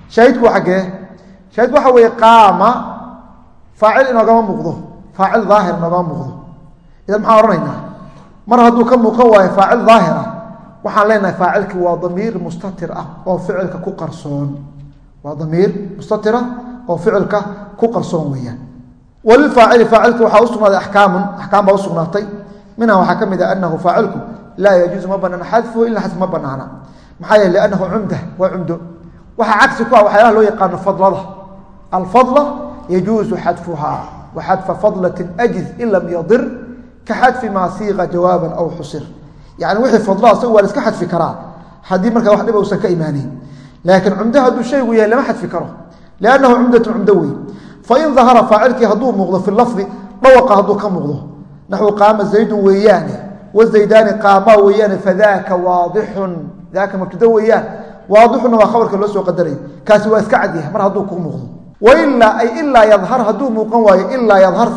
Shaahidku xaggee shaahid waxa weeye qaama faacil inoogama muuqdo faacil daahir inoogama muuqdo. Idan maxaan odhanaynaa? Mar hadduu ka muuqan waayo faacil daahir ah waxaan leenahay faacilkii waa damiir mustatir ah oo ficilka ku qarsoon. Waa damiir mustatira oo ficilka ku qarsoon weeyaan. Walilfaacili faacilki waxaa usugnaaday akaamun axkaam baa usugnaatay minha waxaa ka mid ah anahu faacilku laa yajuusu ma banaana xadfuhu ila xadf ma banaana maxaa yeele anahu cumda waa cumdo. Waxaa cagsi ku ah waxyaalaha loo yaqaano fadlada. Alfadla yajuusu xadfuha wa xadfa fadlatin ajiz in lam yadir ka xadfi maa siiqa jawaaban aw xusir yani wixii fadla asagu waa la iska xadfi karaa. Haddii markaa wax dhiba usan ka imaaneyn laakiin cumdo hadduu shaygu yahay lama xadfi karo. Liannahu cumdatu cumdo wey fain dahara faacilkii hadduu muuqdo fi lafdi dhawaqa hadduu ka muuqdo. Naxwu qaama zaydun weeyaane. Wazaydaani qaamaa weeyaane fadaaka waadixun. Daaka mubtado weeyaan. Waadixunna waa khabarka loo soo qadaray. Kaasi waa iska cadyahay mar hadduu kuu muuqdo. Wailaa ay ilaa yadhar hadduu muuqan waayo ilaa yadhar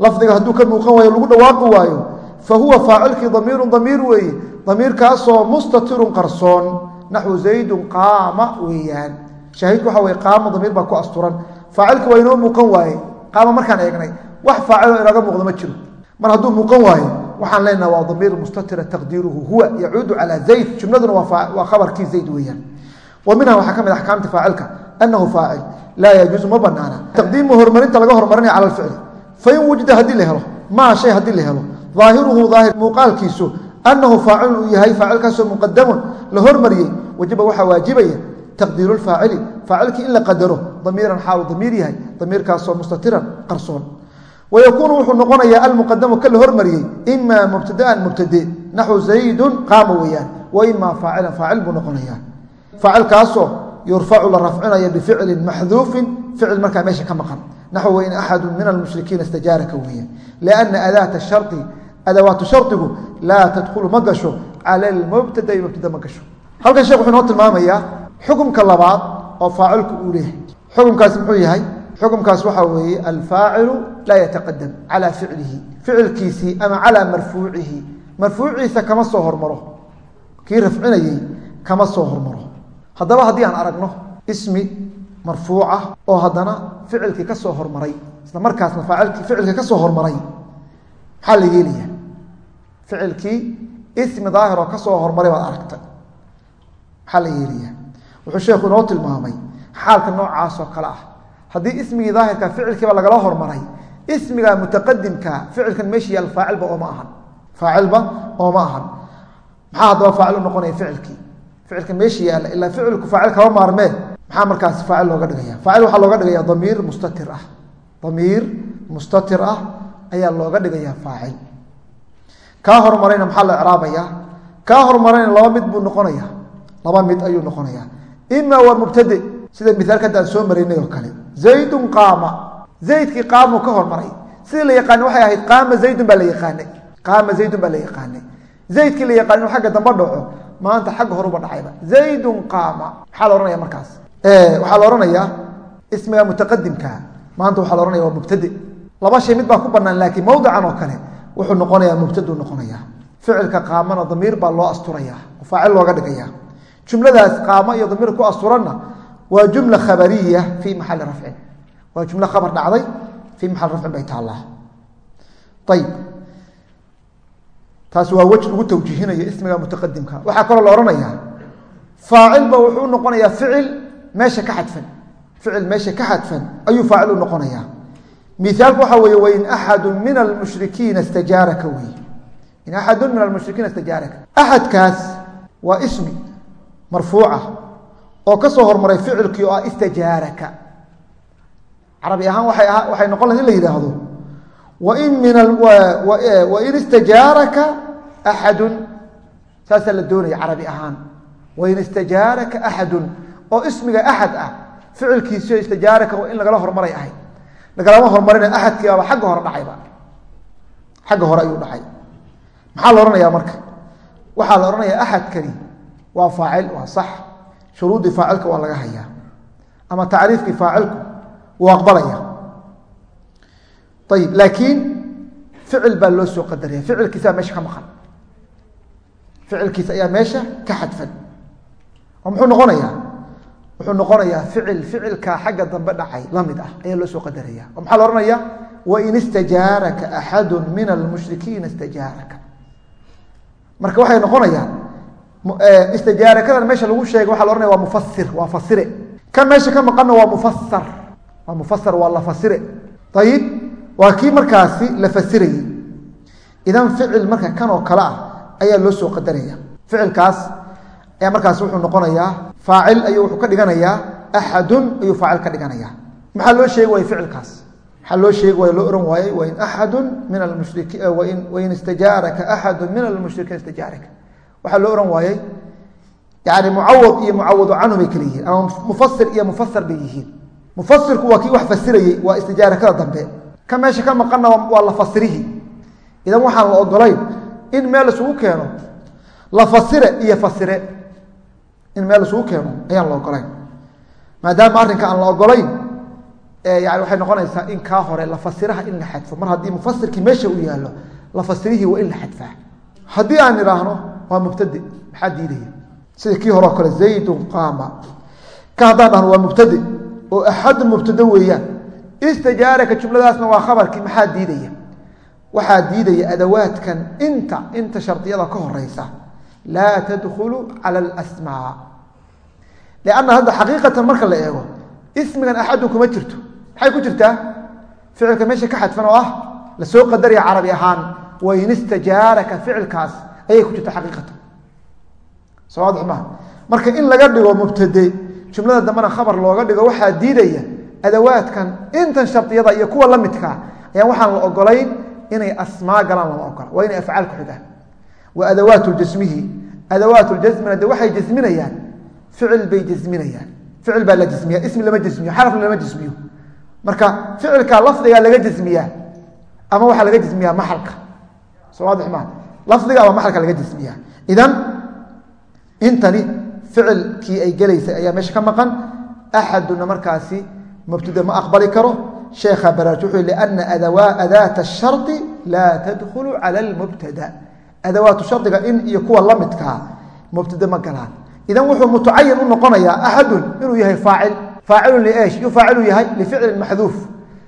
lafdiga hadduu ka muuqan waayo lagu dhawaaqi waayo fa huwa faacilkii damiirun damiir weeye. Damiirkaasoo mustatirun qarsoon naxwu zaydun qaama weeyaan. Shaahidku waxa weye qaama damiir baa ku asturan. Faacilka waa inoo muuqan waaye. Qaama markaan eegnay wax faaciloo inooga muuqdo ma jiro. Mar hadduu muuqan waayo waxaan leenaha waa damiir mustatira taqdiiruhu huwa yacuudu calaa zayd. Jumladuna waa khabarkii zayd weeyaan. Wa minha waxaa ka mid axkaamta faacilka anahu faacil laa yajuusu ma banaana taqdiimu horumarinta laga horumarinaya cala alficli fain wujida haddii la helo maa shay haddii la helo aahiruhu aahir muuqaalkiisu anahu faacilun uu yahay faacilkaasoo muqadamun la hormariyey wajiba waxaa waajibaya taqdiiru lfaacili faacilkii in la qadaro damiiran xaalu damiir yahay damiirkaasoo mustatiran qarsoon wayakuunu wuxuu noqonayaa almuqadamu ka la hormariyey ima mubtadaan mubtade naxwu zaydun qaama weeyaan wa ima faacilan faacil buu noqonaya faacilkaasoo yurfacu la rafcinaya bificlin maxduufin ficil markaa meesha ka maqan naxw wain axadu min almushrikiina istajaaraka weeye lianna adaata shari adawaatu shardigu laa tadkhulu ma gasho cala almubtadai mubtada ma gasho halkan sheekh wuxuu inoo tilmaamayaa xukumka labaad oo faacilku uu leeyahay xukumkaas muxuu yahay xukumkaas waxaa weeye alfaacilu laa yataqadam calaa ficlihi ficilkiisii ama calaa marfuucihi marfuuciisa kama soo hormaro kii rafcinayey haddaba haddii aan aragno ismi marfuuca oo haddana ficilkii ka soo hormaray isla markaasna ficilka ka soo hormaray maxaa la yeelaya? Ficilkii ismi daahir oo ka soo hormaray baad aragtay maxaa la yeelaya? Wuxuu sheekhu inoo tilmaamay xaalka noocaasoo kale ah. Haddii ismigii daahirka ficilkiiba lagala hormaray ismiga mutaqadimka ficilkan meesha yaal faacilba ooma ahan. Faacilba ooma ahan. Maxaa haddaba faacil u noqonaya ficilkii ficilka meesha yaalla ilaa ficilku faacil kaba maarmee maxaa markaas faacil looga dhigaya? Faacil waxaa looga dhigaya damiir mustatir ah. Damiir mustatir ah ayaa looga dhigaya faacil. Kaa horumarayna maxaa la icraabaya kaa horumarayna laba mid buu noqonaya laba mid ayuu noqonaya ima waa mubtade sida miaalka hadda aan soo maraynay oo kale. Zaydun qaama. Zaydkii qaamuu ka hormaray. Sidii la yaqaani waxay ahayd qaama zaydun baa la yaqaanay. Qaama zaydun baa la yaqaanay. Zaydkii la yaqaan inuu agga dambe dhaco maanta xagga horuba dhacayba. Zaydun qaama. Maxaa la ohanaya markaas. Waxaa la ohanayaa ismiga mutaqadimka maanta waxaa la ohanaya waa mubtade laba shay mid baa ku banaan laakiin mawdican oo kale wuxuu noqonayaa mubtadu noqonaya. Ficilka qaamana damiir baa loo asturaya oo faacil looga dhigaya. Jumladaas qaamo iyo damiir ku asturanna waa jumla khabariya fii maxali rafcin. Waa jumlo khabar dhacday fii maxali rafcin bay taallaa ayib taasi waa wej lagu tawjiihinayo ismiga mutaqadimka waxaa kaloo la ohanayaa faacilba wuxuu noqonayaa ficil meesha ka xadfan. Ficil meesha ka xadfan ayuu faacil u noqonayaa. Miaalku waxaa weeye wain axadu min almushrikiina istajaaraka wey in axadu min almushrikiina istajaaraka. Axadkaas waa ismi marfuuca oo ka soo hormaray ficilkii oo ah istajaaraka. Carabi ahaan waxay noqon laha in la yidhaahdo wain istajaaraka axadun saasaa la doonaya carabi ahaan wain istajaaraka axadun oo ismiga axad ah ficilkiisio istajaaraka in lagala hormaray ahayd lagalama hormarina axadkiibaaba xagga hore dhacayba xagga hore ayuu dhacay maxaa la ohanayaa marka waxaa la ohanayaa axadkani waa faacil waa sax shuruuddii faacilka waa laga hayaa ama tacriifkii faacilku wuu aqbalaya ayib laakiin ficil baa loo soo qadaraya ficilkiisaa meesha ka maqan ficilkiisa ayaa meesha ka xadfan oo muxuu noqonayaa wuxuu noqonayaa ficil ficilkaa xagga dambe dhacay la mid ah ayaa loo soo qadaraya oo maxaa la ohanaya wain istajaaraka axadu min almushrikiina istajaaraka marka waxay noqonayaan istijaarakadan meesha lagu sheegay waxa la ohanaya waa mufasir waa fasire kan meesha ka maqanna waa mufasar waa waa la fasire waa kii markaasi la fasirayey idan ficil marka kan oo kale ah ayaa loo soo qadaraya ficilkaas ayaa markaas wuxuu noqonayaa faacil ayuu wuxuu ka dhiganayaa axadun ayuu faacil ka dhiganaya maxaa loo sheegi waayey ficilkaas? Maxaa loo sheegi waay loo ohan waayey wain axadu min almushriki wain istajaaraka axadu min almushrikiin istajaaraka waxaa loo ohan waayey yani mucawad iyo mucawadu canhu bay kala yihiin ama mufasir iyo mufasar bay yihiin. Mufasirku waa kii wax fasirayey waa istijaarakada dambe ka meesha ka maqanna waa la fasirihi. Idan waxaan la ogolayn in meel isugu keeno la fasire iyo fasire. In meel isugu keeno ayaan la ogolayn maadaama arrinka aan la ogolayn yani waxay noqonaysaa in kaa hore la fasiraha in la xadfo. Mar haddii mufasirkii meesha uu yaallo la fasirihii waa in la xadfaa haddii aan idhaahno waa mubtade maxaa diidaya? Sida kii hore oo kale zaydun qaama. Ka haddaan dhahno waa mubtade oo axadun mubtado weeyaan istijaaraka jumladaasna waa khabarkii maxaa diidaya? Waxaa diidaya adawaadkan inta inta shardiyada ka horeysa. Laa tadkhulu cala alasmaa lianna hadda xaqiiqatan marka la eego ismigan axadun kuma jirto. Maxay ku jirtaa? Ficilka meesha ka xadfan oo ah la soo qadaraya carabi ahaan wain istajaaraka ficilkaas ayay ku jirta xaqiiqatan. Soo waadix maha marka in laga dhigo mubtade jumlada dambena khabar looga dhigo waxaa diidaya adawaadkan intan shardiyada iyo kuwa la midkaa ayaan waxaan la ogolayn inay asmaa galaan lama ogola waa inay afcaal ku xigaan wa adawaatu jasmihi adawaatu ljasmina de waxay jasminayaan ficil bay jasminayaan. Ficil baa la jasmiya ismi lama jasmiyo xarafna lama jasmiyo. Marka ficilka lafdigaa laga jasmiyaa ama waxaa laga jasmiyaa maxalka. Soo waadix maa lafdiga ama maxalka laga jasmiyaa. Idan intani ficilkii ay gelaysay ayaa meesha ka maqan. Axaduna markaasi mubtada ma aqbali karo sheekha baraarj wuxuu liana adaata shardi laa tadkhulu cala lmubtada adawaatu shardiga in iyo kuwa la midkaa mubtada ma galaan idan wuxuu mutacayin u noqonayaa axadun inuu yahay faacil faacilun liesh yuu faacilu yahay lificlin maxduuf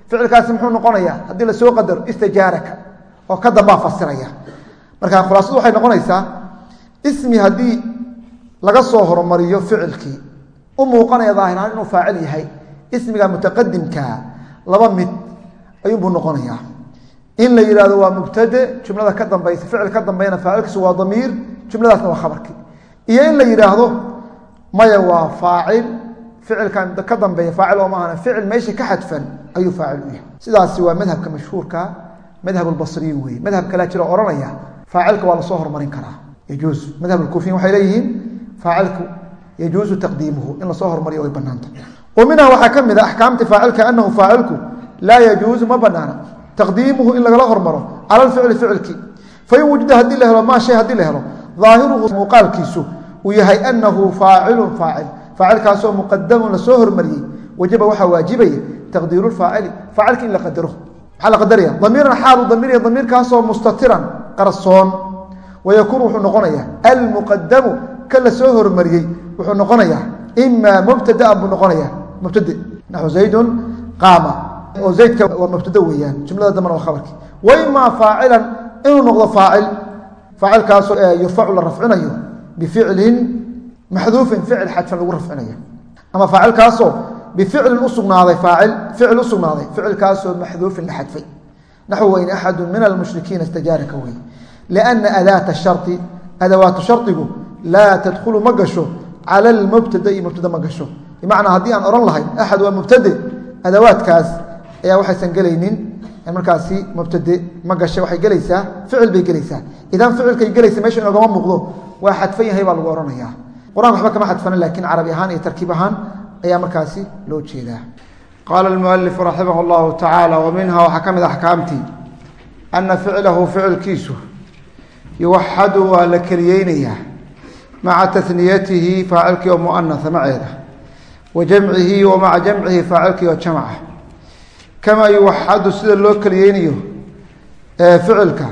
ficilkaasi muxuu noqonayaa haddii la soo qadaro istijaaraka oo ka dambaa fasiraya marka khulaasadu waxay noqonaysaa ismi haddii laga soo hormariyo ficilkii u muuqanaya daahiraan inuu faacil yahay ismiga mutaqadimkaa laba mid ayuunbuu noqonayaa. In la yidhahdo waa mubtade jumlada ka dambaysa ficil ka dambeeyana faacilkiisu waa damiir jumladaasna waa khabarkii iyo in la yidhaahdo maya waa faacil ficilkan ka dambeeya faacil oo maahana ficil meesha ka xadfan ayuu faacil u yahay. Sidaasi waa madhabka mashhuurka madhab lbasriyin weye madhab kalea jira ohanaya faacilka waa la soo hormarin karaa. Yajuus madhab lkuufiyin waxay leeyihiin faacilku yajuusu taqdiimuhu in la soo hormariyo way banaanta wa minha waxaa ka mid a axkaamti faacilka anahu faacilku laa yajuusu ma banaana taqdiimuhu in lagala hormaro cala lficli ficilkii. Fain wujida haddii la helo maa shay haddii la helo aahiruhu muuqaalkiisu uu yahay anahu faacilun faacil. Faacilkaasoo muqadamun la soo hormariyey wajaba waxaa waajibaya taqdiiru faacili faacilka in la qadaro. Maxaa la qadaraya damiiran xaalu damiirya damiirkaasoo mustatiran qarsoon. Wayakuun wuxuu noqonayaa almuqadamu ka la soo hormariyey wuxuu mubtade naxu zaydun qaama. Oo zaydka waa mubtado weeyaan. Jumlada dambena waa khabarkii. Wa imaa faacilan inuu noqdo faacil. Faacilkaasoo yurfacu la rafcinayo bificlin maxduufin ficil xadfan lagu rafcinayo. Ama faacilkaasoo bificlin usugnaaday faacil ficil usugnaaday ficilkaasoo maxduufin la xadfay. Naxw wain axadu min almushrikiina istajaaraka wey liana adaata shari adawaatu shardigu laa tadkhulu ma gasho cala lmubtadai mubtada ma gasho. bimacnaa haddii aan odhan lahay axad waa mubtade adawaadkaas ayaa waxaysan gelaynin markaasi mubtade ma gasha waxay gelaysaa ficil bay gelaysaa. idan ficilkay gelaysa meesha inoogama muuqdo waa xadfan yahay baa lagu ohanaya qur'aanka waxba kama xadfana laakiin carabi ahaan iyo tarkiib ahaan ayaa markaasi loo jeedaa. qaala almualifu raximah llahu tacaala wa waxaa ka mid axkaamtii ana ficlahu ficilkiisu yuwaxadu waa la keliyeynayaa maca taniyatihi faacilkii oo muanasa maceeda wa jamcihi wa maca jamcihi faacilkii oo jamca kamaa yuwaxadu sida loo keliyeynayo ficilka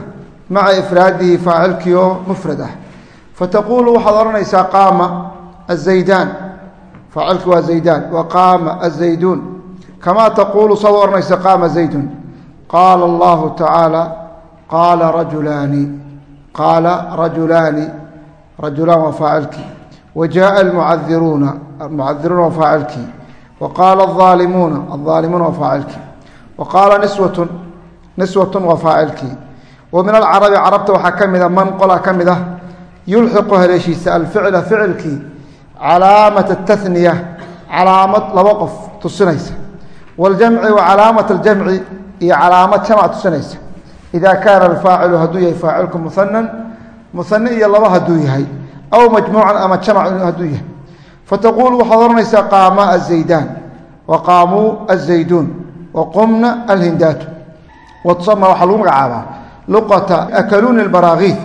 maca ifraadihi faacilkii oo mufrad ah fataquulu waxaad odhanaysaa qaama azaydaan faacilki waa zaydaan wa qaama azayduun kamaa taquulu saad odhanaysa qaama zaydun qaala allahu rajulaan waa faacilkii wa jaaa almucadiruuna almucadiruuna waa faacilkii wa qaala aalimuuna aaalimuuna waa faacilkii wa qaala niswatun niswatun waa faacilkii wa min alcarabi carabta waxaa ka mid a man qolaa ka mid ah yulxiqu haleeshiisa alficla ficilkii calaamat ataniya calaamad laba qof tusinaysa waljamci wa calaamat aljamci iyo calaamad jamc tusinaysa ida kaana alfaacilu hadduu yahay faacilku muhanan muhane iyo laba hadduu yahay aw majmuucan ama jamc hadduu yahay. Fataquulu waxaad odhanaysaa qaama azaydaan wa qaamuu azayduun wa qumna alhindaatu. Watusama waxaa lagu magacaabaa luqata akaluuni baraakiif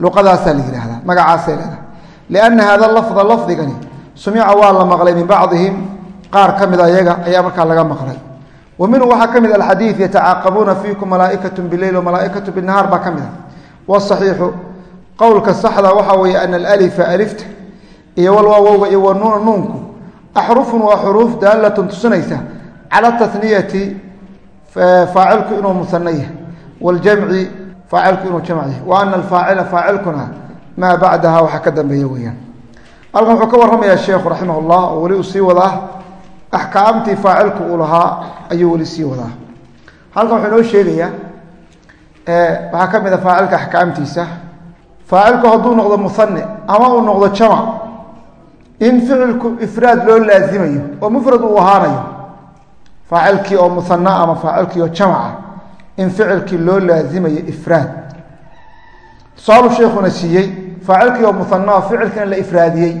luqadaasaa la yihahdaa magacaasay leedahay lianna hada lafda lafdigani sumica waa la maqlay min bacdihim qaar ka mid ayaga ayaa markaa laga maqlay. Wa minhu waxaa ka mid alxadiid yatacaaqabuuna a wasaxiixu qowlka saxda waxaa weeye ana alalifa alifta iyo walwaawowga iyo wanuuna nuunku axrufun waa xuruuf daalatun tusinaysa cala taniyati faacilku inuu musano yahay waljamci faacilku inuu jamc yahay wa ana alfaacila faacilkuna maa bacdaha waxaa ka dambeeya weeyaan. Halkan wuxuu ka warramayaa sheekhu raximah llah oo weli uu sii wadaa axkaamtii faacilku uu lahaa ayuu weli sii wadaa. Halkan wuxuu inoo sheegayaa waxaa ka mid a faacilka axkaamtiisa faacilku hadduu noqdo muhane ama uu noqdo jamac in ficilku ifraad loo laazimayo oo mufrad uu ahaanayo faacilkii oo muhana ama faacilkii oo jamaca in ficilkii loo laazimayo ifraad. Tusaalu sheekhuna siiyey faacilkii oo muhanaa ficilkina la ifraadiyey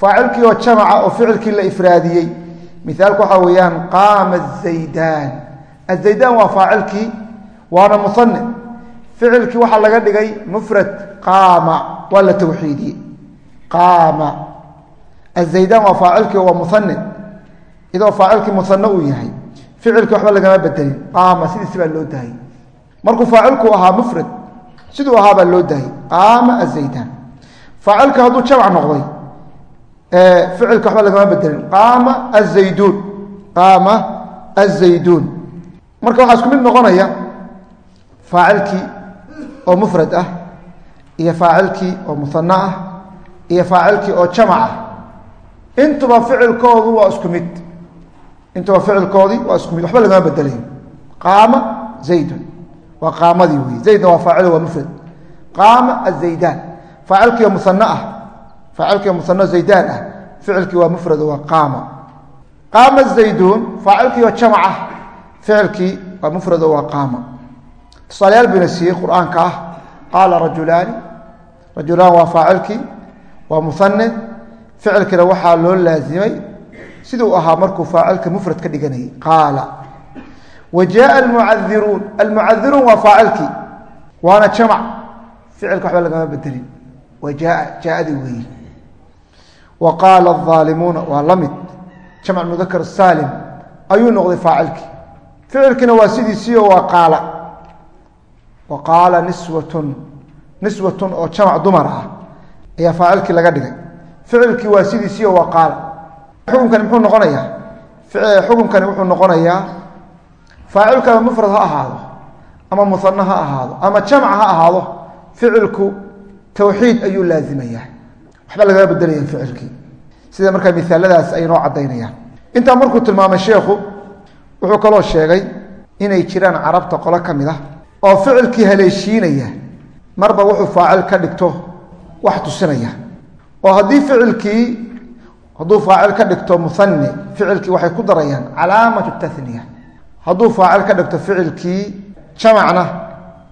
faacilkii oo jamaca oo ficilkii la ifraadiyey. Mithaalku waxaa weeyaan qaama azaydaan azaydaan waa faacilkii waana muhane ficilkii waxaa laga dhigay mufrad qaama waa la tawxiidiyey. Qaama. Azaydaan waa faacilkii waa muhane idoo faacilkii muhane uu yahay ficilkii waxba lagama bedelin. Qaama sidiisi baa loo daayay markuu faacilku ahaa mufrad siduu ahaa baa loo daayay qaama azaydaan faacilka hadduu jamc noqday ficilka waxba lagama bedelin. Qaama azayduun qaama azayduun marka waxaa isku mid noqonaya faacilkii oo mufrad ah iyo faacilkii oo muhana ah iyo faacilkii oo jamac ah. Intuba ficilkoodu waa isku mid. Intuba ficilkoodii waa isku mid. Waxba lagama bedelayo qaama zaydun. Waa qaamadii wey zaydna waa faacil waa mufrad. Qaama azaydaan faacilkii oo muhana ah. Faacilkii oo muhano zaydaan ah. Ficilkii waa mufrad waa qaama. Qaama zayduun faacilkii oo jamac ah. Ficilkii waa mufrad waa qaama tusaalayaal bayna siiyey qur'aanka ah. Qaala rajulaani rajulaan waa faacilkii waa muhane ficilkiina waxaa loo laazimay siduu ahaa markuu faacilka mufrad ka dhiganayay. Qaala wa jaaa almucadiruun almucadiruun waa faacilkii waana jamac. Ficilka waxba lagama bedelin wa jaaa jaaadii weeyi. Wa qaala aalimuuna waa la mid. Jamc mudakar saalim ayuu noqday faacilkii. Ficilkiina waa sidiisiio waa qaala wa qaala niswatun niswatun oo jamac dumar ah ayaa faacilkii laga dhigay. Ficilkii waa sidiisiio waa qaala. Xukunkani muxuu noqonayaa xukunkani wuxuu noqonayaa faacilku ama mufrad ha ahaado ama muhano ha ahaado ama jamc ha ahaado ficilku tawxiid ayuu laazimayaa waxba lagama bedelaya ficilkii. Sida markaa misaaladaas ay noo caddaynayaan. Intaa markuu tilmaamay sheekhu wuxuu kaloo sheegay inay jiraan carabta qolo ka mid ah oo ficilkii haleeshiinaya marba wuxuu faacil ka dhigto wax tusinaya. Oo haddii ficilkii hadduu faacil ka dhigto muhane ficilkii waxay ku darayaan calaamatu tahniya hadduu faacil ka dhigto ficilkii jamacna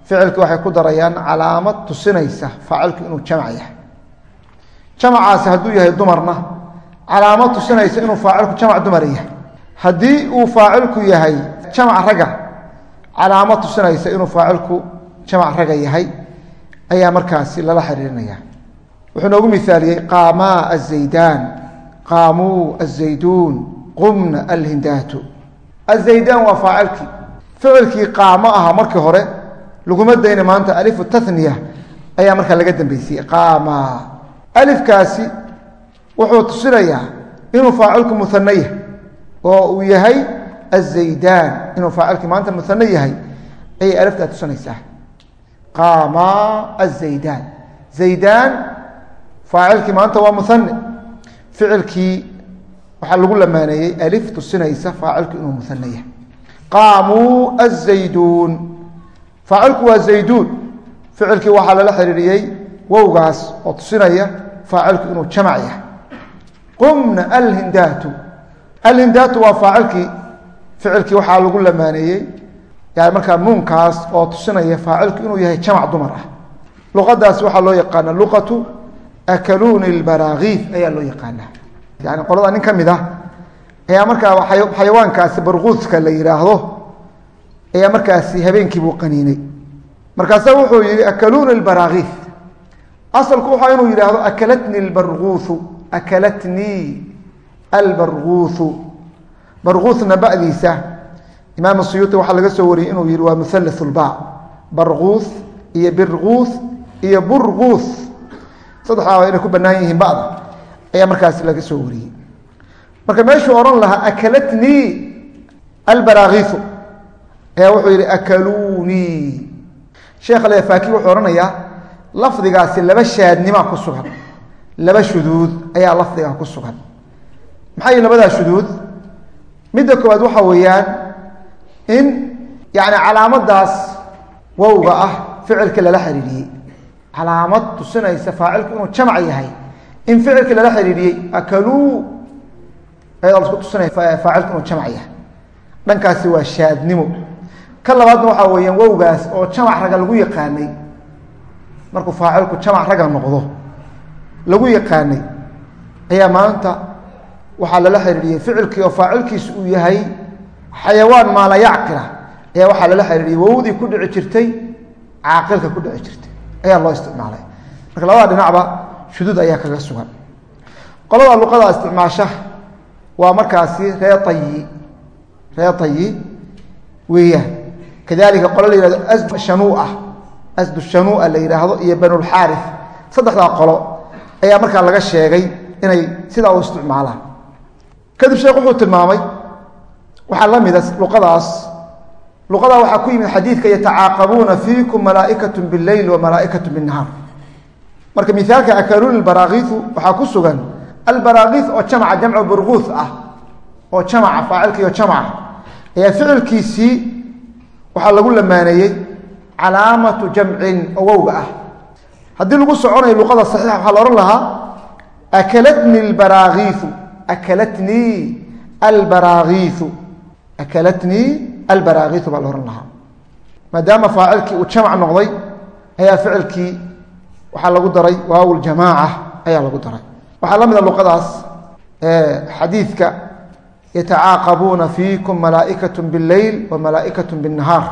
ficilkii waxay ku darayaan calaamad tusinaysa faacilku inuu jamac yahay. Jamacaasi hadduu yahay dumarna calaamad tusinaysa inuu faacilku jamac dumar yahay. Haddii uu faacilku yahay jamac ragga calaamad tusinaysa inuu faacilku jamac ragga yahay ayaa markaasi lala xiriirinaya wuxuu noogu mithaaliyey qaamaa azaydaan qaamuu azayduun qumna alhindaatu. Azaydaan waa faacilkii. Ficilkii qaamo aha markii hore laguma dayna maanta alifu tahniya ayaa markaa laga dambeysiyey. Qaama alifkaasi wuxuu tusinayaa inuu faacilku muhane yahay oo uu yahay azaydaan inuu faacilkii maanta muhane yahay ayay aliftaa tusinaysaa qaama azaydaan zaydaan faacilkii maanta waa muhane ficilkii waxaa lagu lamaaneeyey alif tusinaysa faacilku inuu muhane yahay qaamuu azayduun faacilku waa zayduun ficilkii waxaa lala xiriiriyey wowgaas oo tusinaya faacilku inuu jamac yahay qumna alhindaatu alhindaatu waa faacilkii ficilkii waxaa lagu lamaaneeyey yani markaa nuunkaas oo tusinaya faacilku inuu yahay jamac dumar ah. Luqadaas waxaa loo yaqaana luqatu akaluuni lbaraakiif ayaa loo yaqaana yani qolada nin ka mid ah ayaa markaa xayawaankaasi barquuska la yidhaahdo ayaa markaasi habeenkiibuu qaniinay. Markaasa wuxuu yihi akaluuni lbaraakiif asalku waxaa inuu yidhaahdo akalatni lbarguusu akalatnii albarguusu barguusna ba'diisa. Imaam suyuuti waxaa laga soo wariyey inuu yihi waa muhallas lba barguus iyo birguus iyo burguus saddexdaaba inay ku bannaan yihiin ba'da. Ayaa markaasi laga soo wariyey. Marka meeshuu odhan lahaa akalatnii albaraakiisu ayaa wuxuu yidhi akaluunii sheekh alfaaki wuxuu odhanayaa lafdigaasi laba shaadnimaa ku sugan. Laba shuduud ayaa lafdigaa ku sugan. Maxaa yihi labadaa shuduud midda koowaad waxa weeyaan in yani calaamadaas wowga ah ficilka lala xidhiidhiyey. Calaamad tusinaysa faacilku inuu jamc yahay. In ficilka lala xidhiidhiyey akaluu ayadoo lasku tusinaya faacilku inuu jamc yahay. Dhankaasi waa shaadnimo. Ka labaadna waxaa weeyaan wowgaas oo jamac raga lagu yaqaanay. Markuu faacilku jamac raga noqdo lagu yaqaanay ayaa maanta waxaa lala xidhiidhiyey ficilkii oo faacilkiisu uu yahay xayawaan maala yacqila ayaa waxaa lala xidhiidhiyey wowdii ku dhici jirtay caaqilka ku dhici jirtay. Ayaa loo isticmaalay. Marka labada dhinacba shuduud ayaa kaga sugan. Qolada luqada isticmaasha waa markaasi ree ayi ree ayi weeyaan kadalika qolo la yihahdo asdu shanua asdu shanua la yidhaahdo iyo banulxaari saddexdaa qolo ayaa markaa laga sheegay inay sidaa u isticmaalaan kadib sheekh wuxuu tilmaamay waxaa la mida luqadaas. Luqadaa waxaa ku yimid xadiidka yatacaaqabuuna fiikum malaaikatu bileyl wa malaaikatu binahaar marka miaalka akaluuni baraakiiu waxaa ku sugan albaraakiis oo jamca jamcu burguus ah oo jamaca faacilkiiyo jamca ayaa ficilkiisii waxaa lagu lamaaneeyey calaamatu jamcin oo ah. Haddii lagu soconayo luqada saxiixa waxaa la odhan lahaa akalatni lbaraakiiu akalatnii albaraakiiu akalatnii albaraakiiu baa la ohan lahaa maadaama faacilkii uu jamc noqday ayaa ficilkii waxaa lagu daray waaw ljamaaca ayaa lagu daray waxaa la mida luqadaas xadiidka yatacaaqabuuna fiikum malaaikaة bاleyl wa malaaikaة bالnahaar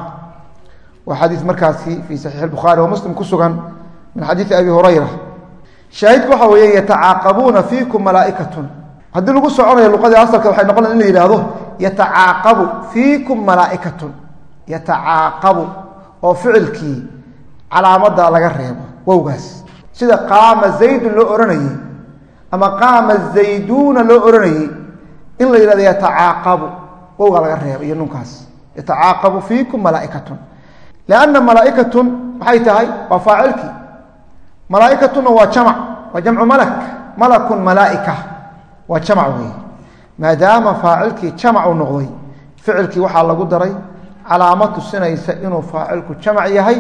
waa xadiis markaasi fii saxiix اbukhaari wa muslim ku sugan min xadiidi abi hurayra shaahidku waxa weeye yatacaaqabuuna fiikum malaaikatun haddii lagu soconayo luqadii asalka waxay noqon in la yihahdo yatacaaqabu fiikum malaaikatun. Yatacaaqabu oo ficilkii calaamada laga reebo wowgaas. Sida qaama zaydun loo ohanayey ama qaama zayduuna loo ohanayey in la yihahdo yatacaaqabu wowga laga reebo iyo nunkaas. Yatacaaqabu fiikum malaaikatun. Lianna malaaikatun maxay tahay waa faacilkii. Malaaikatuna waa jamc waa jamcu malak. Malakun malaaika waa jamc weeye maadaama faacilkii jamc uu noqday ficilkii waxaa lagu daray calaamad tusinaysa inuu faacilku jamc yahay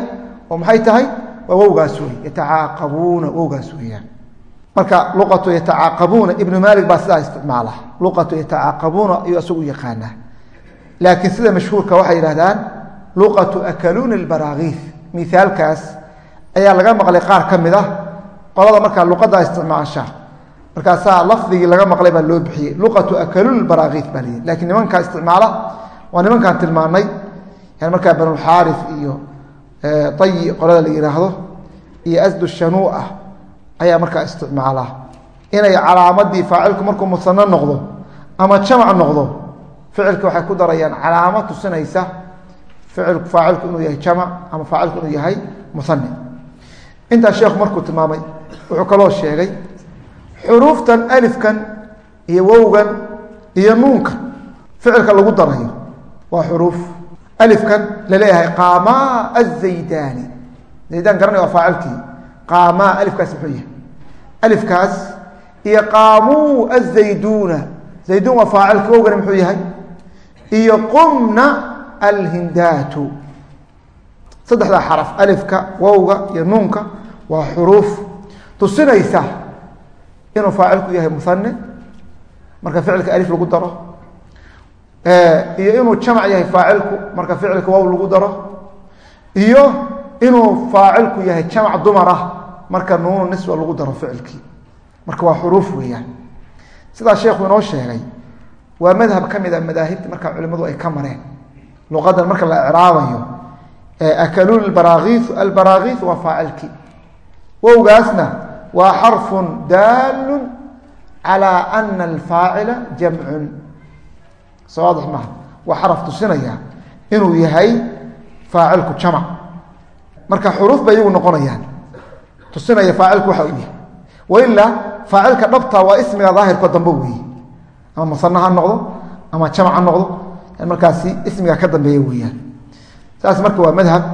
oo maxay tahay? Waa wowgaas wey yatacaaqabuuna wowgaas weeyaan. Marka luqatu yatacaaqabuuna ibnu maalik baa sidaa isticmaala. Luqatu yatacaaqabuuna ayuu isagu yaqaanaa. Laakiin sida mashhuurka waxay yidhahdaan luqatu akaluuni lbaraakiis miaalkaas ayaa laga maqlay qaar ka mid ah. Qolada markaa luqada isticmaasha markaasaa lafdigii laga maqlay baa loo bixiyey. Luqatu akaluuni baraakiis baa layihi lakiin nimankaa isticmaala waa nimankaan tilmaanay. Yani markaa banulxaari iyo ayi qolada la yihaahdo iyo asdu shanua ayaa markaa isticmaala. Inay calaamadii faacilku markuu musano noqdo ama jamc noqdo ficilka waxay ku darayaan calaamad tusinaysa faacilku inuu yahay jamc ama faacilku inuu yahay musani intaas sheekhu markuu tilmaamay wuxuu kaloo sheegay xuruuftan alifkan iyo wowgan iyo nuunkan ficilka lagu darayo. Waa xuruuf. Alifkan la leeyahay qaamaa azaydaani zaydaan garanay waa faacilkii. Qaamaa alifkaas muxuu yahay? Alifkaas iyo qaamuu azayduuna zayduun waa faacilki wowgani muxuu yahay? Iyo qumna alhindaatu. Saddexdaa xaraf alifka wowga iyo nuunka waa xuruuf. Tusinaysa inuu faacilku yahay muhane marka ficilka alif lagu daro. Iyo inuu jamc yahay faacilku marka ficilka wow lagu daro. Iyo inuu faacilku yahay jamc dumar ah marka nuunu niswa lagu daro ficilkii. Marka waa xuruuf weeyaan. Sidaa sheekhu inoo sheegay waa madhab ka mid a madaahibta markaa culimadu ay ka mareen. Luqadan marka la icraabayo akaluun baraakiiu albaraakiis waa faacilkii. Wowgaasna waa xarfun daalun calaa ana alfaacila jamcun. So waadix maha waa xaraf tusinaya inuu yahay faacilku jamc marka xuruuf bay iyagu noqonayaan. Tusinaya faacilku waxa uu yahay. Wailaa faacilka dhabta waa ismiga daahirko dambe weeye ama musana ha noqdo ama jamc ha noqdo. Markaasi waa madhab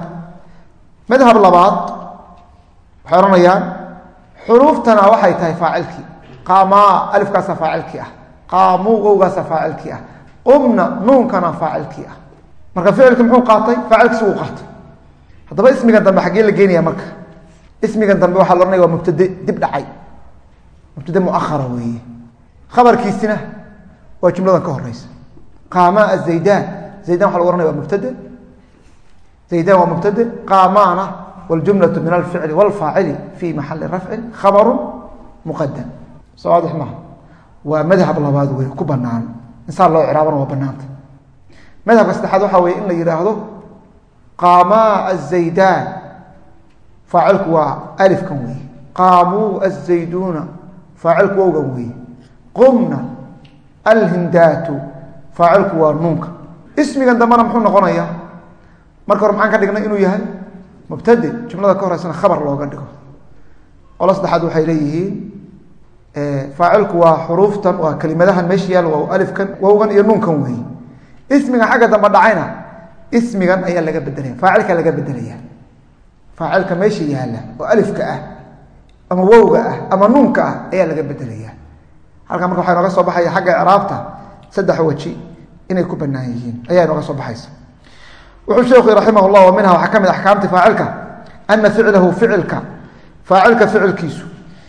xuruuftana waxay tahay faacilkii. Qaamaa alifkaasa faacilkii ah. Qaamuu wowgaasa faacilkii ah. Qumna nuunkana faacilkii ah. Marka ficilki muxuu qaatay? Faacilkiisi wuu qaatay. Haddaba ismigan dambe xaggee la geenaya marka. Ismigan dambe waxaa la ohanaya waa mubtade dib dhacay. Mubtade muahara weeye. Khabarkiisina waa jumladan ka horeysa qaama azaydaan zaydan waxa lagu ohanaya waa mubtade. Zaydan waa mubtade. Qaamaana wاljumlaة min alficli wاlfaacili fi maxali rafcin khabaru muqadam soo waadix maha waa madhab labaad wey ku banaan insaan loo ciraabana waa banaanta madhabka saddexaad waxaa weye in la yidhaahdo qaamaa azaydaan faacilku waa alifkan wey qaamuu azayduuna faacilku wowgan wey qumna alhindaatu faacilku waa nuunka ismigan dambena muxuu noqonayaa marka hore maxaan ka dhignay inuu yahay mubtade jumlada ka horeysana khabar looga dhigo. Qolo saddexaad waxay leeyihiin faacilku waa xuruuftan waa kelimadahan meesha yaal waa alifkan wowgan iyo nuunkan wey ismigan xagga dambe dhacayna ismigan ayaa laga bedelaya faacilka laga bedelaya faacilka meesha yaalla oo alifka ah ama wowga ah ama nuunka ah ayaa laga bedelaya halkan marka waxaa nooga soo baxaya xagga icraabta saddex waji inay ku banaan yihiin ayaa nooga soo baxaysa wuxuu sheekhu raximah llah minha waxaa ka mid axkaamti faacilka ana ficlahu ficilka faacilka ficilkiisu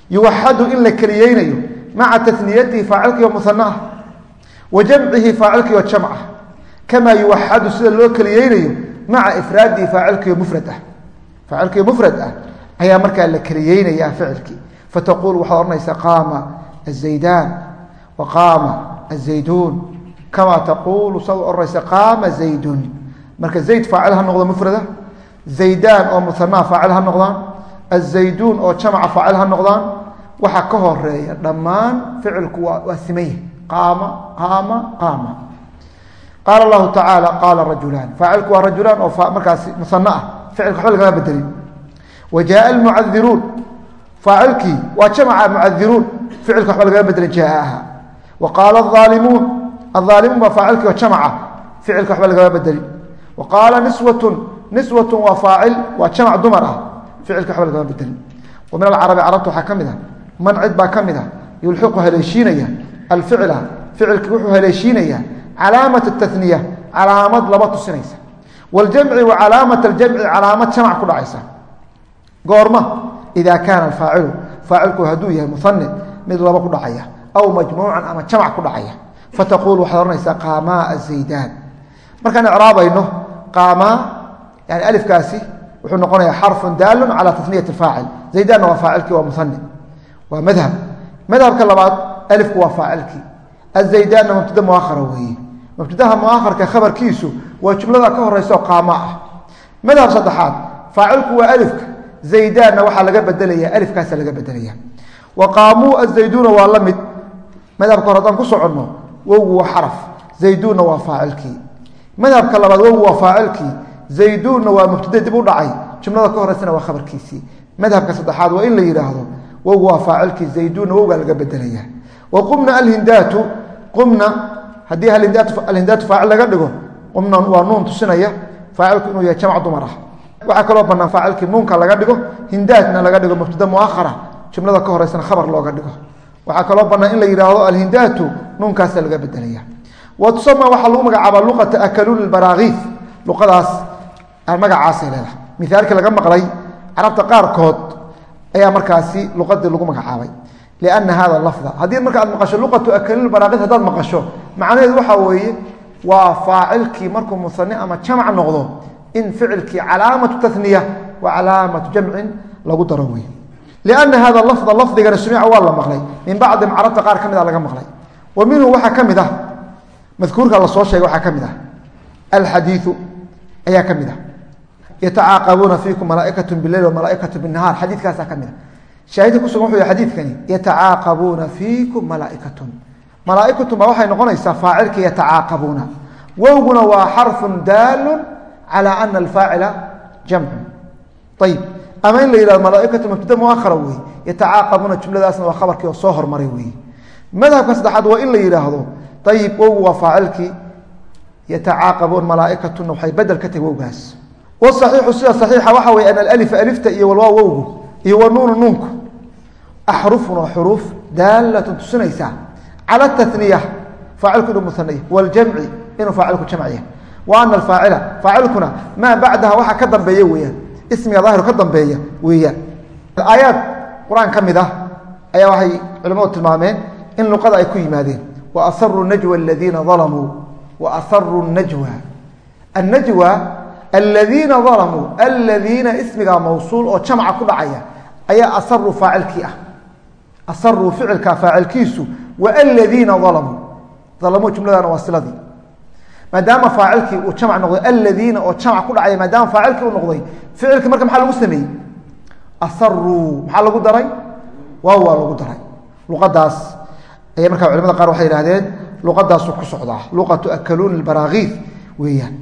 yuwaxadu in la keliyeynayo maca taniyatihi faacilkiio muana ah wa jamcihi faacilkiio jamc ah kamaa yuwaxadu sida loo keliyeynayo maca ifraadihi faacilkiio mufrad ah. Faacilkiio mufrad ah ayaa markaa la keliyeynaya ficilkii. Fataqul waxaad odhanaysaa qaama azaydaan wa qaama azayduun kamaa taqulu saad odhanaysa qaama zaydun marka zayd faacil ha noqdo mufrada zaydaan oo musanaa faacil ha noqdaan. Azayduun oo jamca faacil ha noqdaan. Waxaa ka horreeya dhammaan ficilku waa simaya qaama qaama qaama. Qaala allahu tacaala qaala rajulaan. Faacilku waa rajulaan oo markaasi musana ah. Ficilka waxba lagama bedelin. Wa jaaa almucadiruun faacilkii waa jamca mucadiruun ficilka waxba lagama bedelin jaaaha wa qaala aalimuun aalimuun baa faacilkii oo jamca. Ficilka waxba lagama bedelin qaala niswatun niswatun waa faacil waa jamac dumar ah ficilka waxba lagama bedelin wa min alcarabi carabta waxaa ka mid ah man cid baa ka mid ah yulxiqu haleeshiinaya alficla ficilki wuxuu haleeshiinaya calaamat taniya calaamad laba tusinaysa waljamci wa calaamat aljamci calaamad jamac ku dhacaysa goorma ida kaana alfaacilu faacilku hadduu yahay muani mid laba ku dhacaya aw qaamaa yani alifkaasi wuxuu noqonaya xarfun daalun cala taniyati faacil zaydaanna waa faacilkii waa muani waa madhab. Madhabka labaad alifku waa faacilkii. Azaydaanna mubtada muahara weeye. Mubtadaha muaharka khabarkiisu waa jumlada ka horeyso qaama ah. Madhab saddexaad faacilku waa alifka. Zaydaanna waxaa laga bedelaya alifkaasa laga bedelaya wa qaamuu azayduuna waa la mid. Madhabka hore haddaan ku soconno wowgu waa xaraf. Zayduunna waa faacilkii madhabka labaad wowgu waa faacilkii zayduunna waa mubtada dib u dhacay. Jumlada ka horeysana waa khabarkiisii. Madhabka saddexaad waa in la yidhaahdo wowgu waa faacilkii zayduunna wowgaa laga bedelaya. Wa qumna alhindaatu qumna haddii alhindaatu faacil laga dhigo qumna waa nuun tusinaya faacilku inuu yahay jamc dumar ah. Waxaa kaloo banaan faacilkii nuunka laga dhigo hindaatna laga dhigo mubtada muahara jumlada ka horeysana khabar looga dhigo. Waxaa kaloo banaan in la yidhaahdo alhindaatu nuunkaasa laga bedelaya wa tusama waxaa lagu magacaabaa luqata akaluul baraakiif luqadaas magacaasay leedahay. Mithaalkii laga maqlay carabta qaarkood ayaa markaasi luqadii lagu magacaabay. Liana hada lafda. Haddii marka aad maqasho luqatu akaluul baraakiif haddaad maqasho macnaheedu waxaa weeye waa faacilkii markuu musane ama jamc noqdo in ficilkii calaamatu taniya wa calaamatu jamcin lagu daro wey liana hada lafda lafdigana sumica waa la maqlay. Min bacdim carabta qaar ka mid a laga maqlay. Wa ah madkuurka la soo sheegay waxaa ka mid ah. Alxadiiu ayaa ka mid ah. Yatacaaqabuuna fiikum malaaikatu bileyl wamalaaikatu binahaar xadiikaasaa ka mid a shaahidka kusugan wuxuu yh xadiidkani yatacaaqabuuna fiikum malaaikatun. Malaaikatun baa waxay noqonaysaa faacilka yatacaaqabuuna wowguna waa xarfun daalun cala ana alfaacila jamcun. Ayib ama in la yihahdo malaaikatu mubtada muahara wey yatacaaqabuuna jumladaasna waa khabarkii oo soo hormaray wey madhabka saddexaad waa in la yidhaahdo ayib wowgu waa faacilkii yatacaaqabuun malaaikatuna waxay bedel ka tahay wowgaas wsaxiixu sida saxiixa waxa wey an alalifa alifta iyo walwaawowgu iyo wanuunu nuunku axrufun oo xuruuf daalatun tusinaysaa cala taniya faacilku inuu muanaya waljamci inuu faacilku jamciya wa ana alfaacila faacilkuna maa bacdaha waxa ka dambeeya weeyaan ismiga daahiru ka dambeeya weeyaan aayaad qur'aan ka mid ah ayaa waxay culimadu tilmaameen in luqada ay ku yimaadeen wa asaru najwa aladiina alamuu wa asaru najwa annajwa aladiina alamuu aladiina ismiga mawsuul oo jamca ku dhacaya ayaa asaruu faacilkii ah asaruu ficilka faacilkiisu wa aladiina alamuu alamuu jumladana waa siladii maadaama faacilkii uu jamc noqday aladiina oo jamc ku dhacaya maadaama faacilkii uu noqday ficilkii marka maxaa lagu sameeyey asaruu maxaa lagu daray waaw waa lagu daray luqadaas aya markaa culamada qaar waxay yihahdeen luqadaasu ku socdaa. Luqatu akaluun baraakiif weeyaan.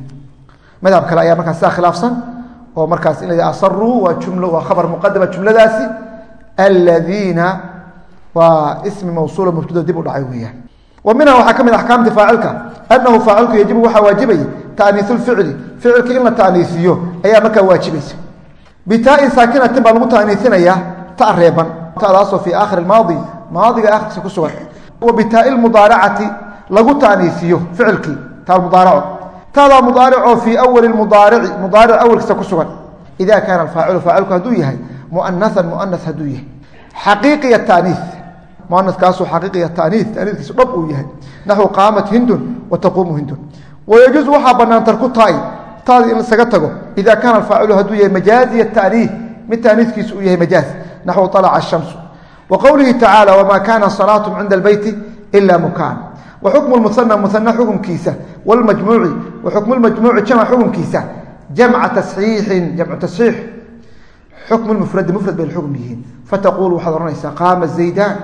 Madhab kale ayaa markaa sidaa khilaafsan oo markaas in la asaruu waa jumlo waa khabar muqadama jumladaasi aladiina waa ismi mawsuula mubtada dib u dhacay weeyaan. Wa minha waxaa ka mid axkaamti faacilka anahu faacilku yajibu waxaa waajibaya taaniiu ficli ficilka in la taaniisiyo ayaa markaa waajibaysa. Bitaain saakinatin baa lagu taaniisinayaa ta reeban tadaasoo fii aakhiri maadi maadiga akhirkiisa ku sugan wa bitaai mudaaracati lagu taaniisiyo ficilkii taa mudaaraco. Tadaa mudaaricoo fii awali mudaarici mudaaric awalkiisa ku sugan. Ida kaana alfaacilu faacilku hadduu yahay muanaan muanas hadduu yahay. Xaqiiqiya taanii muanaskaasuu xaqiiqiya taanii taaniiskiisu dhab uu yahay. Naxwu qaamat hindun wa taquumu hindun. Wayajuusu waxaa banaan tarku taai taadi in lasaga tago ida kaana alfaacilu hadduu yahay majaaziya taanii mid taaniiskiisu uu yahay majaaz. Naxwu alaca ashamsu wa qowlihi tacaala wamaa kaana salaatum cinda albeyti ila mukaan wa xukmu muana muana xukumkiisa wlmajmuuci wa xukmu lmajmuuci jamc xukumkiisa jamca tasxiixin jamcu tasxiix. Xukmu mufradi mufrad bay xukm yihiin fataqulu waxaad ohanaysaa qaama zaydaan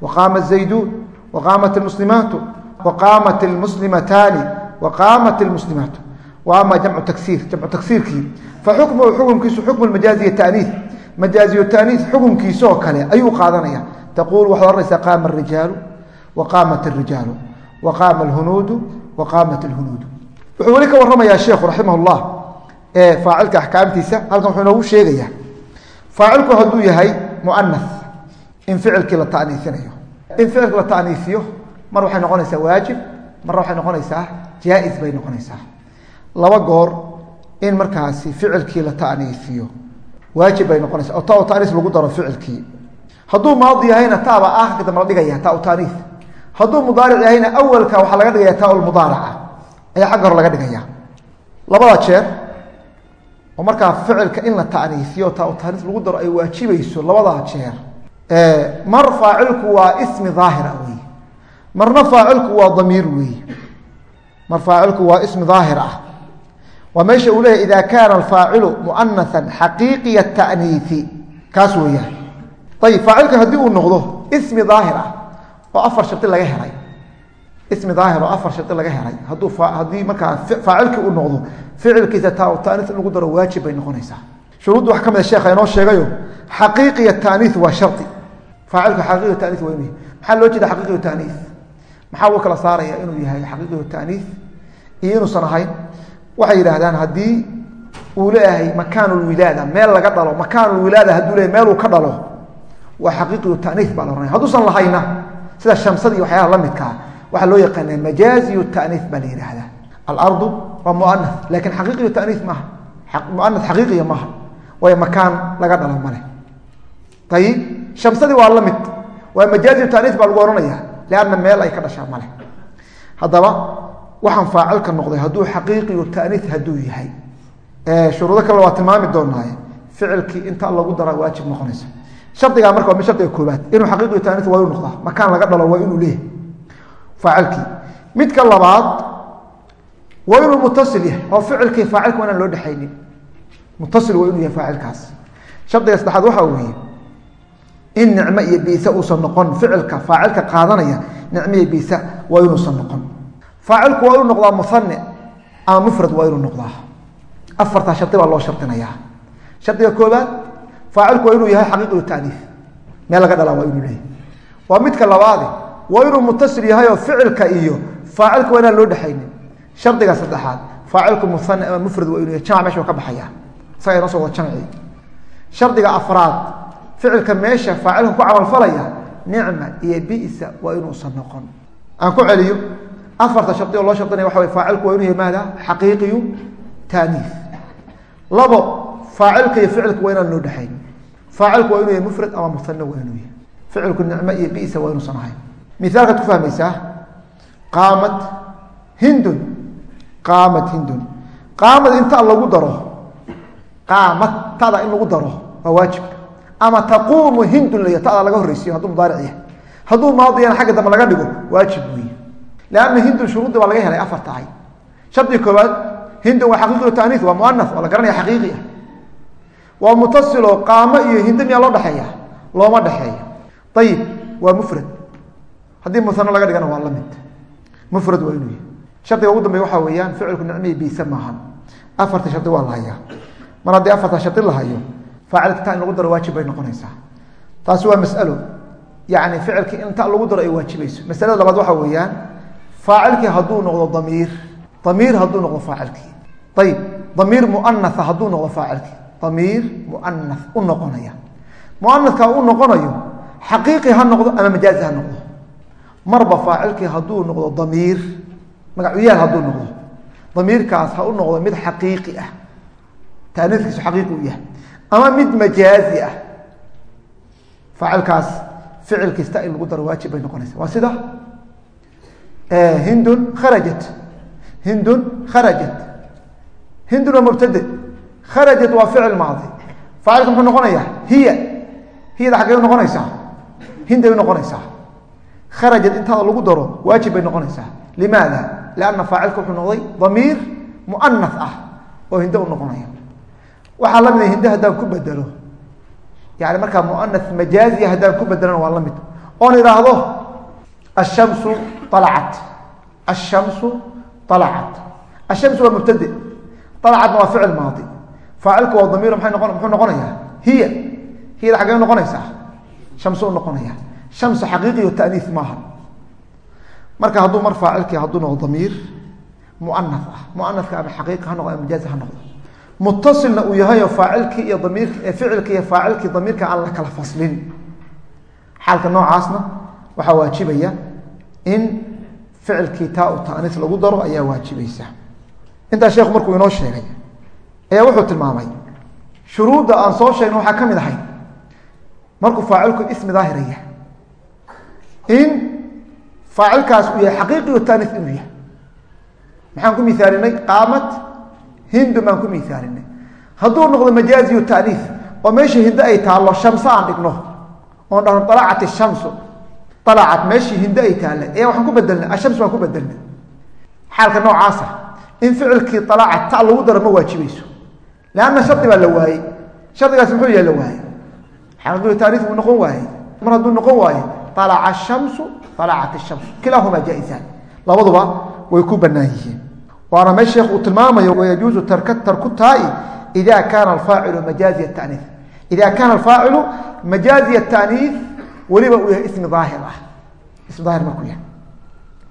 wa qaama zayduun wa qaamat muslimaatu wa qaamat lmuslimataani wa qaamat lmuslimaatu wa ama jamcu tagsiir jamcu tagsiirkii fa xukmuhu xukumkiisu xukmu majaaziya taanii majaaziyo taanii xukumkiisoo kale ayuu qaadanaya. Taqulu waxaad ohanaysaa qaama rijaalu wa qaamat rijaalu wa qaama alhunuudu wa qaamat alhunuudu. Wuxuu weli ka warramayaa sheekhu raximah llah ee faacilka axkaamtiisa halkan wuxuu inoogu sheegayaa. Faacilku hadduu yahay muanas in ficilkii la taaniisinayo in ficilki la taaniisiyo mar waxay noqonaysaa waajib marna waxay noqonaysaa jaa-is bay noqonaysaa. Laba goor in markaasi ficilkii la taaniisiyo waajib bay noqonaysa. Oo ta taaniis lagu daro ficilkii. Hadduu maadi yahayna taaba akhirka dambe la dhigaya ta taaniis. Hadduu mudaaric yahayna awalka waxaa laga dhigaya ta mudaaraca. Ayaa xagga hore laga dhigaya labada jeer oo markaa ficilka in la taaniisiyo ta taaniis lagu daro ay waajibayso labadaa jeer. Mar faacilku waa ismi daahira wey marna faacilku waa damiir wey mar faacilku waa ismi daahir ah waa meesha uu leeyahy ida kaana alfaacilu muanaan xaqiiqiya taaniisi kaas weeyaan ayib faacilka haddii uu noqdo ismi daahir ah oo afar shardi laga helay. Ismi daahir oo afar shardi laga helay. Hadduu haddii markaa faacilkii uu noqdo ficilkiisa taa in lagu daro waajib bay noqonaysaa. Shuruudda wax ka mid a sheekha inoo sheegayo xaqiiqiya taaniis waa shardi faacilka xaqiiqiya taaniis waa inuu yahay maxaa loo jeeda xaqiiqiya taaniis maxaa loo kala saaraya inuu yahay xaqiiqiya taaniis iyo inuusan ahayn waxay yidhaahdaan haddii uu leeyahay makaanulwilaada meel laga dhalo makaanulwilaada hadduu leeyahy meel ka dhalo waa xaqiiqiyu taaniis baa la ohanaya hadduusan lahayna sida shamsada iyo la midkaa waxaa loo yaqaanaa majaaziyu taaniis baa la yidhaahdaa. Alardu waa muanas laakiin xaqiiqiyu taaniis maaha. Muanas xaqiiqiya maaha. Waayo makaan laga dhalo male. Ayib shamsadii waa la mid. Waa majaaziyu taaniis baa lagu ohanaya leanna meel ay ka dhashaa male. Haddaba waxaan faacilka noqday hadduu xaqiiqiyu taaniis hadduu yahay. Shuruudo kale waa tilmaami doonaaye ficilkii inta lagu dara waajib noqonaysa. Shardigaa marka waa shardiga koobaad inuu xaqiiqiyu taaniis waa inu noqdaa. Makaan laga dhalo waa inuu leeyahay. Faacilkii. Midka labaad waa inuu mutasil yahay. Oo ficilkii faacilka waa loo dhexaynin mutasil waa inuu yahay faacilkaas. Shardiga saddexaad waxaa weeye in nicmo iyo biisa uusan noqon. Ficilka faacilka qaadanaya nicmo iyo biisa waa inuusan noqon faacilku waa inuu noqdaa muane ama mufrad waa inuu noqdaa. Afartaa shardi baa loo shardinayaa shardiga koobaad faacilku waa inuu yahay xaqiiqiyu taaniif meel laga dhalaa waa inuu leeyahy waa midka labaade waa inuu mutasil yahay oo ficilka iyo faacilka waa inaan loo dhexaynin shardiga saddexaad faacilku muhane ama mufrad waa inuu yahay jamac meesha waa ka baxaya. Isaga inoo soo wada jamci shardiga afraad ficilka meesha faacilka ku camalfalaya nicma iyo bisa waa inuusan noqon. Aan ku celiyo afarta shardi oo loo shardinaya waxa way faacilku waa inuu yahay maada? Xaqiiqiyu taaniif. Labo faacilka iyo ficilka waa inaan loo dhexayn faacilku waa inuu yahay mufrad ama muhane waa inuu yahay. Ficilku nicmo iyo bisa waa inuusan ahayn. Mithaalkaad ku fahmaysaa qaamad hindun qaamad hindun. Qaamad inta lagu daro qaamad in lagu daro waa waajib. Ama taquumu hindun lay tada laga horreysiyo hadduu mudaaric yahay. Hadduu maadiyana xagga dambe laga dhigo waajib weeye lanna hindun shuruuddi baa laga helay afar tahay shardi koowaad hindun waa xaqiiqi taaniis waa muanas waa la garanaya xaqiiqi ah waa mutasilo qaamo iyo hindo miyaa loo dhexeeya looma dhexeeyo ayib waa mufrad haddii musano laga dhigana waa la mid mufrad waa inuu yahay shardiga ugu dambeya waxaa weeyaan ficilku nicmihii biise maahan afarta shardi waa la hayaa mar haddii afarta shardi la hayo faacilka ta in lagu daro waajib bay noqonaysaa waa faacilkii hadduu noqdo damiir damiir hadduu noqdo faacilkii. Ayib damiir muanaa hadduu noqdo faacilkii. Damiir muana u noqonaya. Muanaka u noqonayo xaqiiqi ha noqdo ama majaazi ha noqdo. Marba faacilkii hadduu noqdo damiir magacuyaal hadduu noqdo. Damiirkaas ha u noqdo mid xaqiiqi ah. Taaniiskiisu xaqiiqi u yahay. Ama mid majaazi ah. Faacilkaas ficil kasta in lagu daro waajib bay noqonaysa waa sida hindun kharajat. Hindun kharajat. Hindun waa mubtade kharajat waa ficil maadi. Faacilka muxuu noqonaya hiya. Hiyada xaggay noqonaysaa. Hinday noqonaysaa. Kharajat intaada lagu daro waajib bay noqonaysaa. Limaada? Lianna faacilka wuxuu noqday damiir muanas ah oo hindo u noqonaya. Waxaa la mida hindo haddaan ku bedelo yani markaa muanas majaaziya haddaan ku waa la mid alacat ashamsu alacat ashamsu waa mubtade alacatna waa ficil maadi faacilku waa damiir noqon muxuu noqonayaa hiya hiyada xaggay noqonaysaa shamsu u noqonaya shamsu xaqiiqiyo taaniis maaha marka hadduu mar faacilkii hadduu noqdo damiir muanas ah muanaska ama xaqiiqi ha noqdo ama majaazi ha noqdo mutasilna uu yahayo faacilkii iyo damiirki ficilkii iyo faacilkii damiirka in ficilkii taa u taaniis lagu daro ayaa waajibaysa. Intaa sheekhu markuu inoo sheegay ayaa wuxuu tilmaamay shuruudda aan soo sheegna waxaa ka mid ahay. Markuu faacilku ismi daahiraya in faacilkaas uu yahay xaqiiqiyo taaniis inuu yahay. Maxaan ku miaalinay qaamad hindu baan ku miaalinay hadduu noqdo majaaziyu taaniis oo meeshii hindo ay taallo shamso aan dhigno oon dhahno alacat ishamsu alacat meeshii hindo ay taalla ayaa waxaan ku bedelnay ashams baan ku bedelnay xaalka noocaasa in ficilkii alacat ta lagu daro ma waajibayso leanna shardi baa la waayey shardigaas muxuu yahay la waayey xaqiiqiyu taaniis buu noqon waayey mar hadduu noqon waaye alaca shamsu alacat ishamsu kilaahumaa jaa-isaan labaduba way ku bannaan yihiin waana meel sheekh uu tilmaamayo wayajuuzu tarku taai ida kaana alfaacilu majaaziya taaniis weliba uu yahay ismi daahir ah. Ismi daahir markuu yahay.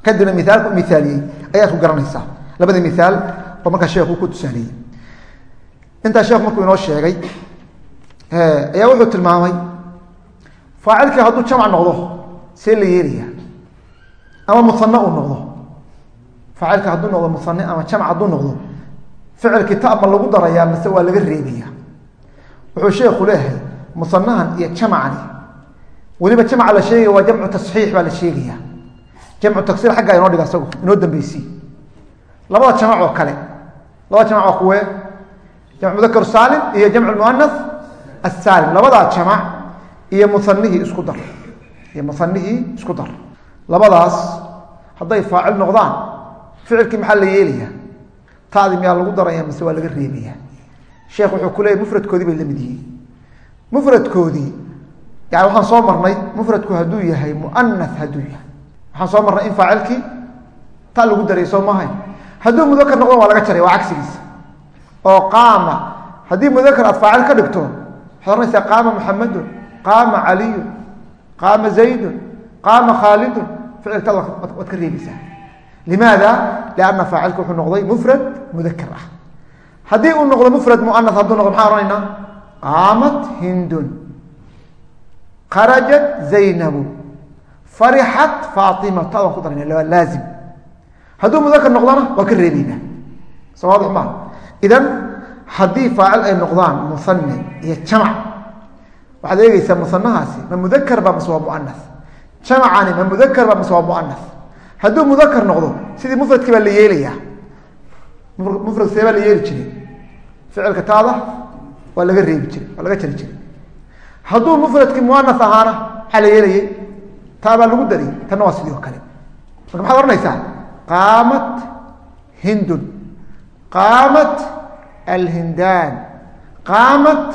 Kadibna miaalku miaaliyey ayaad ku garanaysaa. Labada miaal oo markaa sheekhu ku tusaaliyey intaa sheekhu markuu inoo sheegay ayaa wuxuu tilmaamay faacilkii hadduu jamc noqdo see la yeelaya ama musane uu noqdo. Faacilka hadduu noqdo musane ama jamc hadduu noqdo ficilkii ta ma lagu darayaa mase waa laga reebaya wuxuu sheekhu leeyahay musanahan iyo jamcani weliba jamca la sheegaya waa jamcu tasxiix baa la sheegaya. Jamcu taksiir xaggaa inoo dhiga isagu inoo dambeysi labada jamac oo kale. Labada jamac oo kuwee? Jamc mudakar saalim iyo jamc muanas asaalim labadaa jamac iyo musanihii isku dar. Iyo musanihii isku dar. Labadaas hadday faacil noqdaan ficilkii maxaa la yeelaya taadi miyaa lagu daraya mase waa laga reebaya sheekh wuxuu ku leeyay mufradkoodii bay la mid yihiin. Mufradkoodii yani waxaan soo marnay mufradku hadduu yahay muanas hadduu yahay. Waxaan soo marnay in faacilkii ta lagu daray soo maahayn hadduu mudakar noqdo waa laga jaray waa cagsigiisa. Oo qaama haddii mudakar aad faacil ka dhigto waxaad oranaysaa qaama muxamedun qaama caliyun qaama zaydun qaama khaalidun ficilkaad waad ka reebaysaa. Limaada? Lianna faacilka wuxuu noqday mufrad mudakar ah. Haddii uu noqdo mufrad muana hadduu noqdo maxaa ohanaynaa qaamat hindun kharajat zaynabu farixat faatimatu adaan ku darayna waa laazim hadduu mudakar noqdona waa ka reebeynaa soo waadix maa idan haddii faacil ay noqdaan muhane iyo jamac waxaad eegeysaa musanahaasi ma mudakar ba mase waa muanas jamacani ma mudakar ba mase waa muanas hadduu mudakar noqdo sidii mufradkii baa la yeelayaa mufrad see baa la yeeli jiray ficilka taada waa laga reebi jiray waa laga jari jiray hadduu mufradkii muanas ahaana maxaa la yeelayay? Taa baa lagu dariyay tanna waa sidii kale. Marka maxaad ohanaysaa qaamat hindun. Qaamat alhindaan. Qaamat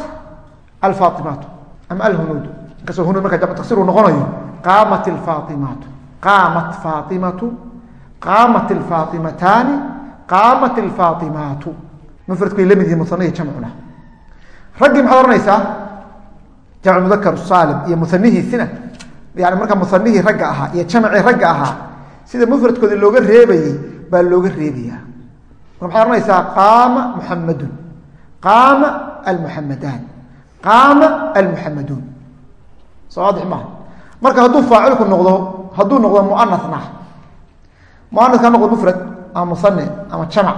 alfaaimaatu ama alhunuudu inkastoo hunuud marka jamc uu noqonayo. Qaamat alfaaimaatu qaamat faaimatu qaamat alfaaimataani qaamat alfaaimaatu mufradku way la mid jamcuna. Raggii maxaad ohanaysaa jamc mudakar saalim iyo musanihiisina yani marka musanihii ragga ahaa iyo jamcii ragga ahaa sida mufradkoodii looga reebayey baa looga reebaya marka maxaad ohanaysaa qaama muxamadun qaama almuxamadaan qaama almuxamaduun soo waadix maha marka hadduu faacilku noqdo hadduu noqdo muanasna muanaska ha noqdo mufrad ama musane ama jamac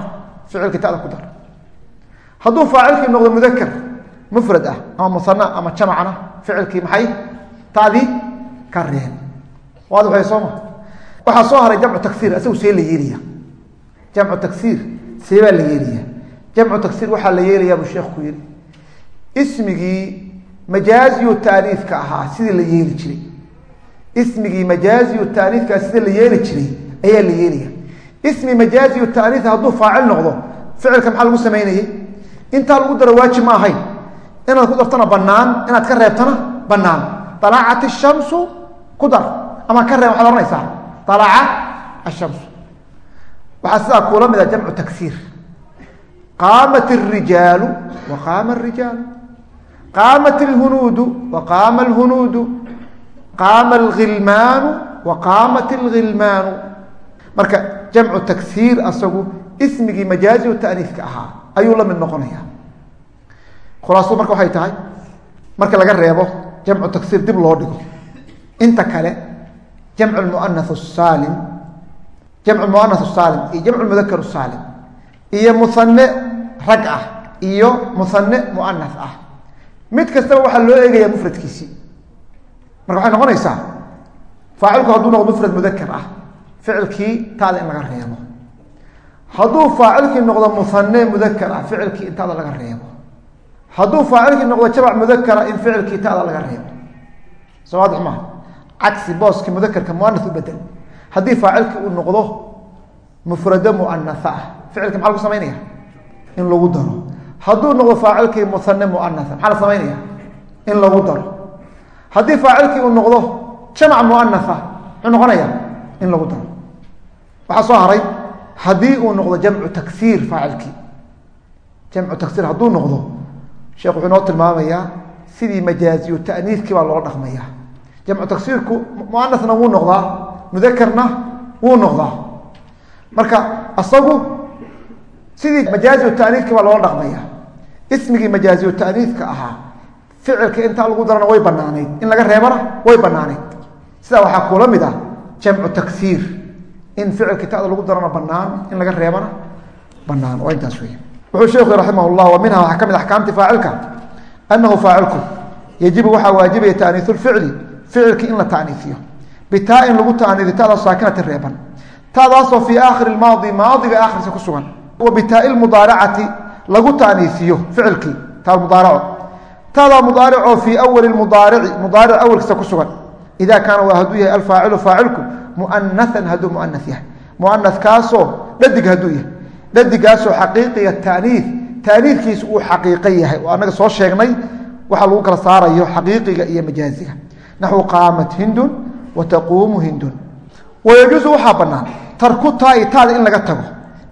ficilkii tada ku dar. Hadduu faacilkii noqdo mudakar mufrad ah ama musana ama jamacna ficilkii maxay? Tadii ka reen. Waad waxay soo ma waxaa soo haray jamcu taksiir isagu see la yeelaya jamcu taksiir see baa la yeelaya jamcu taksiir waxaa la yeelayaa buu sheekhu yiri ismigii majaaziyu taaniifka ahaa sidii la yeeli jiray. Ismigii majaaziyu taaniifkaa sida la yeeli jiray ayaa la yeelaya ismi majaaziyu taaniif hadduu faacil noqdo ficilka maxaa lagu samaynayay intaa lagu daro waajib ma ahayn inaad ku dartona banaan inaad ka reebtona banaan alacat shamsu ku dar ama ka reeb waxaad ohanaysaa alaca ashamsu waxaa sidaa kuula mid a jamcu taksiir qaamat اrijaalu wa qaama اrijaalu qaamat اlhunuudu wa qaama اlhunuudu qaama اlghilmaanu wa qaamat اlghilmaanu marka jamcu taksiir asagu ismigii majaaziu taaniifka ahaa ayuu la mid noqonaya khulaasadu marka waxay tahay marka laga reebo jamcu taksiir dib loo dhigo. Inta kale jamcu muana saalim jamcu muana saalim iyo jamcu mudakar saalim iyo musane rag ah iyo musane muanas ah. Mid kastaba waxaa loo eegaya mufradkiisii marka waxay noqonaysaa faacilku hadduu noqdo mufrad mudakar ah ficilkii taada in laga reebo. Hadduu faacilkii noqdo musane mudakar ah ficilkii in taada laga reebo hadduu faacilkii noqdo jamc mudakara in ficilkii taada laga reebo. Soo waadix maha cagsi booskii mudakarka muanas u bedel. Haddii faacilkii uu noqdo mufrado muanasa ah. Ficilka maxaa lagu samaynaya in lagu daro. Hadduu noqdo faacilkii musane muanasa maxaa la samaynaya in lagu daro. Haddii faacilkii uu noqdo jamc muanasa muxuu noqonaya in lagu daro. Waxaa soo haray haddii uu noqdo jamcu taksiir faacilkii. Jamcu taksiir hadduu noqdo sheekh wuxuu noo tilmaamayaa sidii majaaziyu ta'niiskii baa loola dhaqmaya. Jamcu taksiirku muanasna wuu noqdaa mudakarna wuu noqdaa. Marka asagu sidii majaaziyu ta'niiskii baa loola dhaqmaya. Ismigii majaaziyu ta'niiska ahaa ficilka intaa lagu darana way banaanayd in laga reebana way banaanayd sidaa waxaa kula mid ah jamcu taksiir in ficilkii tada lagu darana banaan in laga reebana banaan waa intaas wey wuxuu sheekhu raximah llah wa waxaa ka mid axkaamti faacilka anahu faacilku yajibu waxaa waajibaya taaniiu ficli ficilkii in la taaniifiyo bitaa-in lagu taaniifiyo tada saakinati reeban taadaasoo fii aakhiri maadi maadiga aakhirisa ku sugan. Wa bitaa mudaaracati lagu taaniifiyo ficilkii taa mudaaraco. Taadaa mudaaricoo fii awali mudaarici mudaaric awalkiisa ku sugan. Ida kaana hadduu yahay alfaacilu faacilku muanaan hadduu muanas yahay. Muanaskaasoo dhadig hadduu yahay dhadigaasoo xaqiiqiga taaniif taaniifkiisu uu xaqiiqo yahay. Oo annaga soo sheegnay waxa lagu kala saarayo xaqiiqiga iyo majaaziga. Naxwu qaamat hindun wa taquumu hindun. Wayajuusu waxaa bannaan tarku taai taada in laga tago.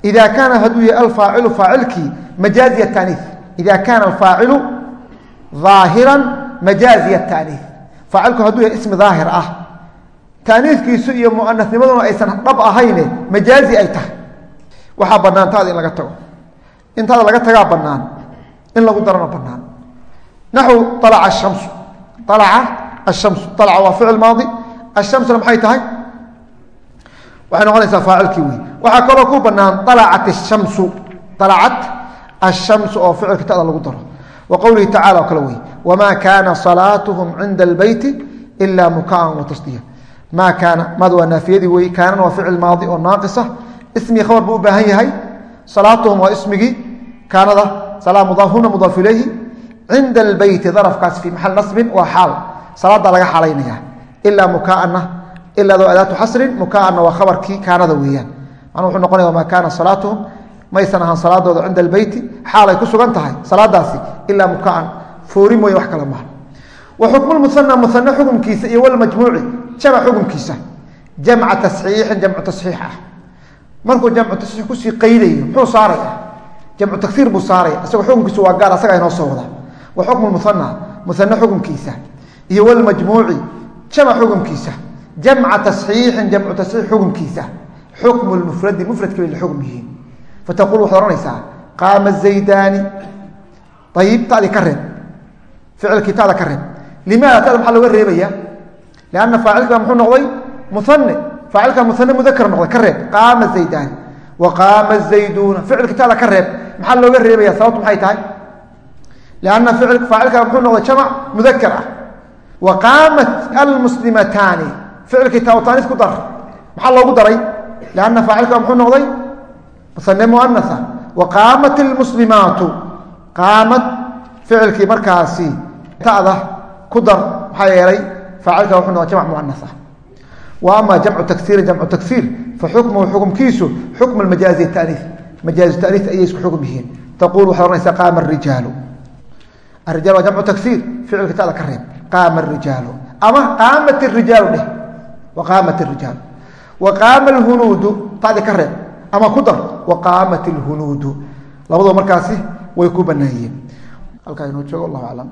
Ida kaana hadduu yahay alfaacilu faacilkii majaaziya taaniif ida kaana alfaacilu aahiran majaaziya taaniif faacilku hadduu yahay ismi daahir ah taaniiskiisu iyo muanasnimaduna aysan dhab ahayne majaazi ay tahay waxaa banaan taada in laga tago. In taada laga tagaa banaan in lagu darana banaan naxw alaca ashamsu alaca ashamsu. Alaca waa ficil maadi. Ashamsuna maxay tahay? Waxay noqonaysaa faacilkii wey waxaa kaloo ku banaan alacat ashamsu alacat ashamsu oo ficilka tada lagu daro. Wa qowlihi oo kale wey wamaa kaana salaatuhum cinda albeyti ila mukaan watasdiya maa kaana maad waa naafiyadii wey kaanana waa ficil maadi oo naaqisa ismigii khabar buu u baahan yahay. Salaatuhum waa ismigii kaanada. Huna mudaaf ilayhi. Cinda albeyti darafkaas fii maxal nasbin waa xaal. Salaada laga xalaynaya ilaa mukaana ilaado adaatu xasrin mukaana waa khabarkii kaanada weeyaan. Macnuu wuxuu noqonaya wamaa kaana salaatuhum maysan ahaan salaadooda cinda albeyti xaalay ku sugan tahay salaadaasi ilaa mukaan foori mooye wax kale maha wa xukmu muana muane xukumkiisa iyo walmajmuuci jamc xukumkiisa jamca tasxiixin jamcu tasxiix ah markuu jamcu tasxiix ku sii qaydayo muxuu saaraya jamcu tagiir buu saaraya isagoo xukumkiisu waa gaar asaga inoo soo wada. Wa xukmu muana muane xukumkiisa iyo walmajmuuci jamc xukumkiisa jamca tasxiixin jamcu tasxiix xukumkiisa xukmu lmufradi mufradki bay la xukm yihiin. Fataqul waxaad ohanaysaa qaama zaydaani. Ayib tadi ka reeb. Ficilkii tada ka reeb. Limaada tada maxaa looga reebaya? Lianna faacilka muxuu noqday? Muane faacilka muane mudakar noqday ka reeb qaama zaydaani wa qaama zayduuna ficilkii tada ka reeb maxaa looga reebaya sababtu maxay tahay lianna faacilka muxuu noqday jamac mudakar ah wa qaamat almuslimataani ficilkii taawtaanis ku dar maxaa loogu daray lianna faacilka muxuu noqday musane muanasa wa qaamat ilmuslimaatu qaamad ficilkii markaasi tada ku dar maxaa yeelay faacilka wuxuu noqday jamc muanasa ama jamcu tagiirin jamcu tagiir fa xukmuhu xukumkiisu xukmu majaazi tanii majaazi tanii ayay isku xukm yihiin. Taqul waxaad ohanaysaa qaama rijaalu arijal waa jamcu tagiir ficilka tada ka reeb. Qaama arijaalu ama qaamat irijaalu dheh. Wa qaamat irijaalu wa qaama alhunuudu tadi ka reeb. Ama ku dar wa qaamat ilhunuudu labadoo markaasi way ku banaayeen halkaa inuu joogo allahu aclam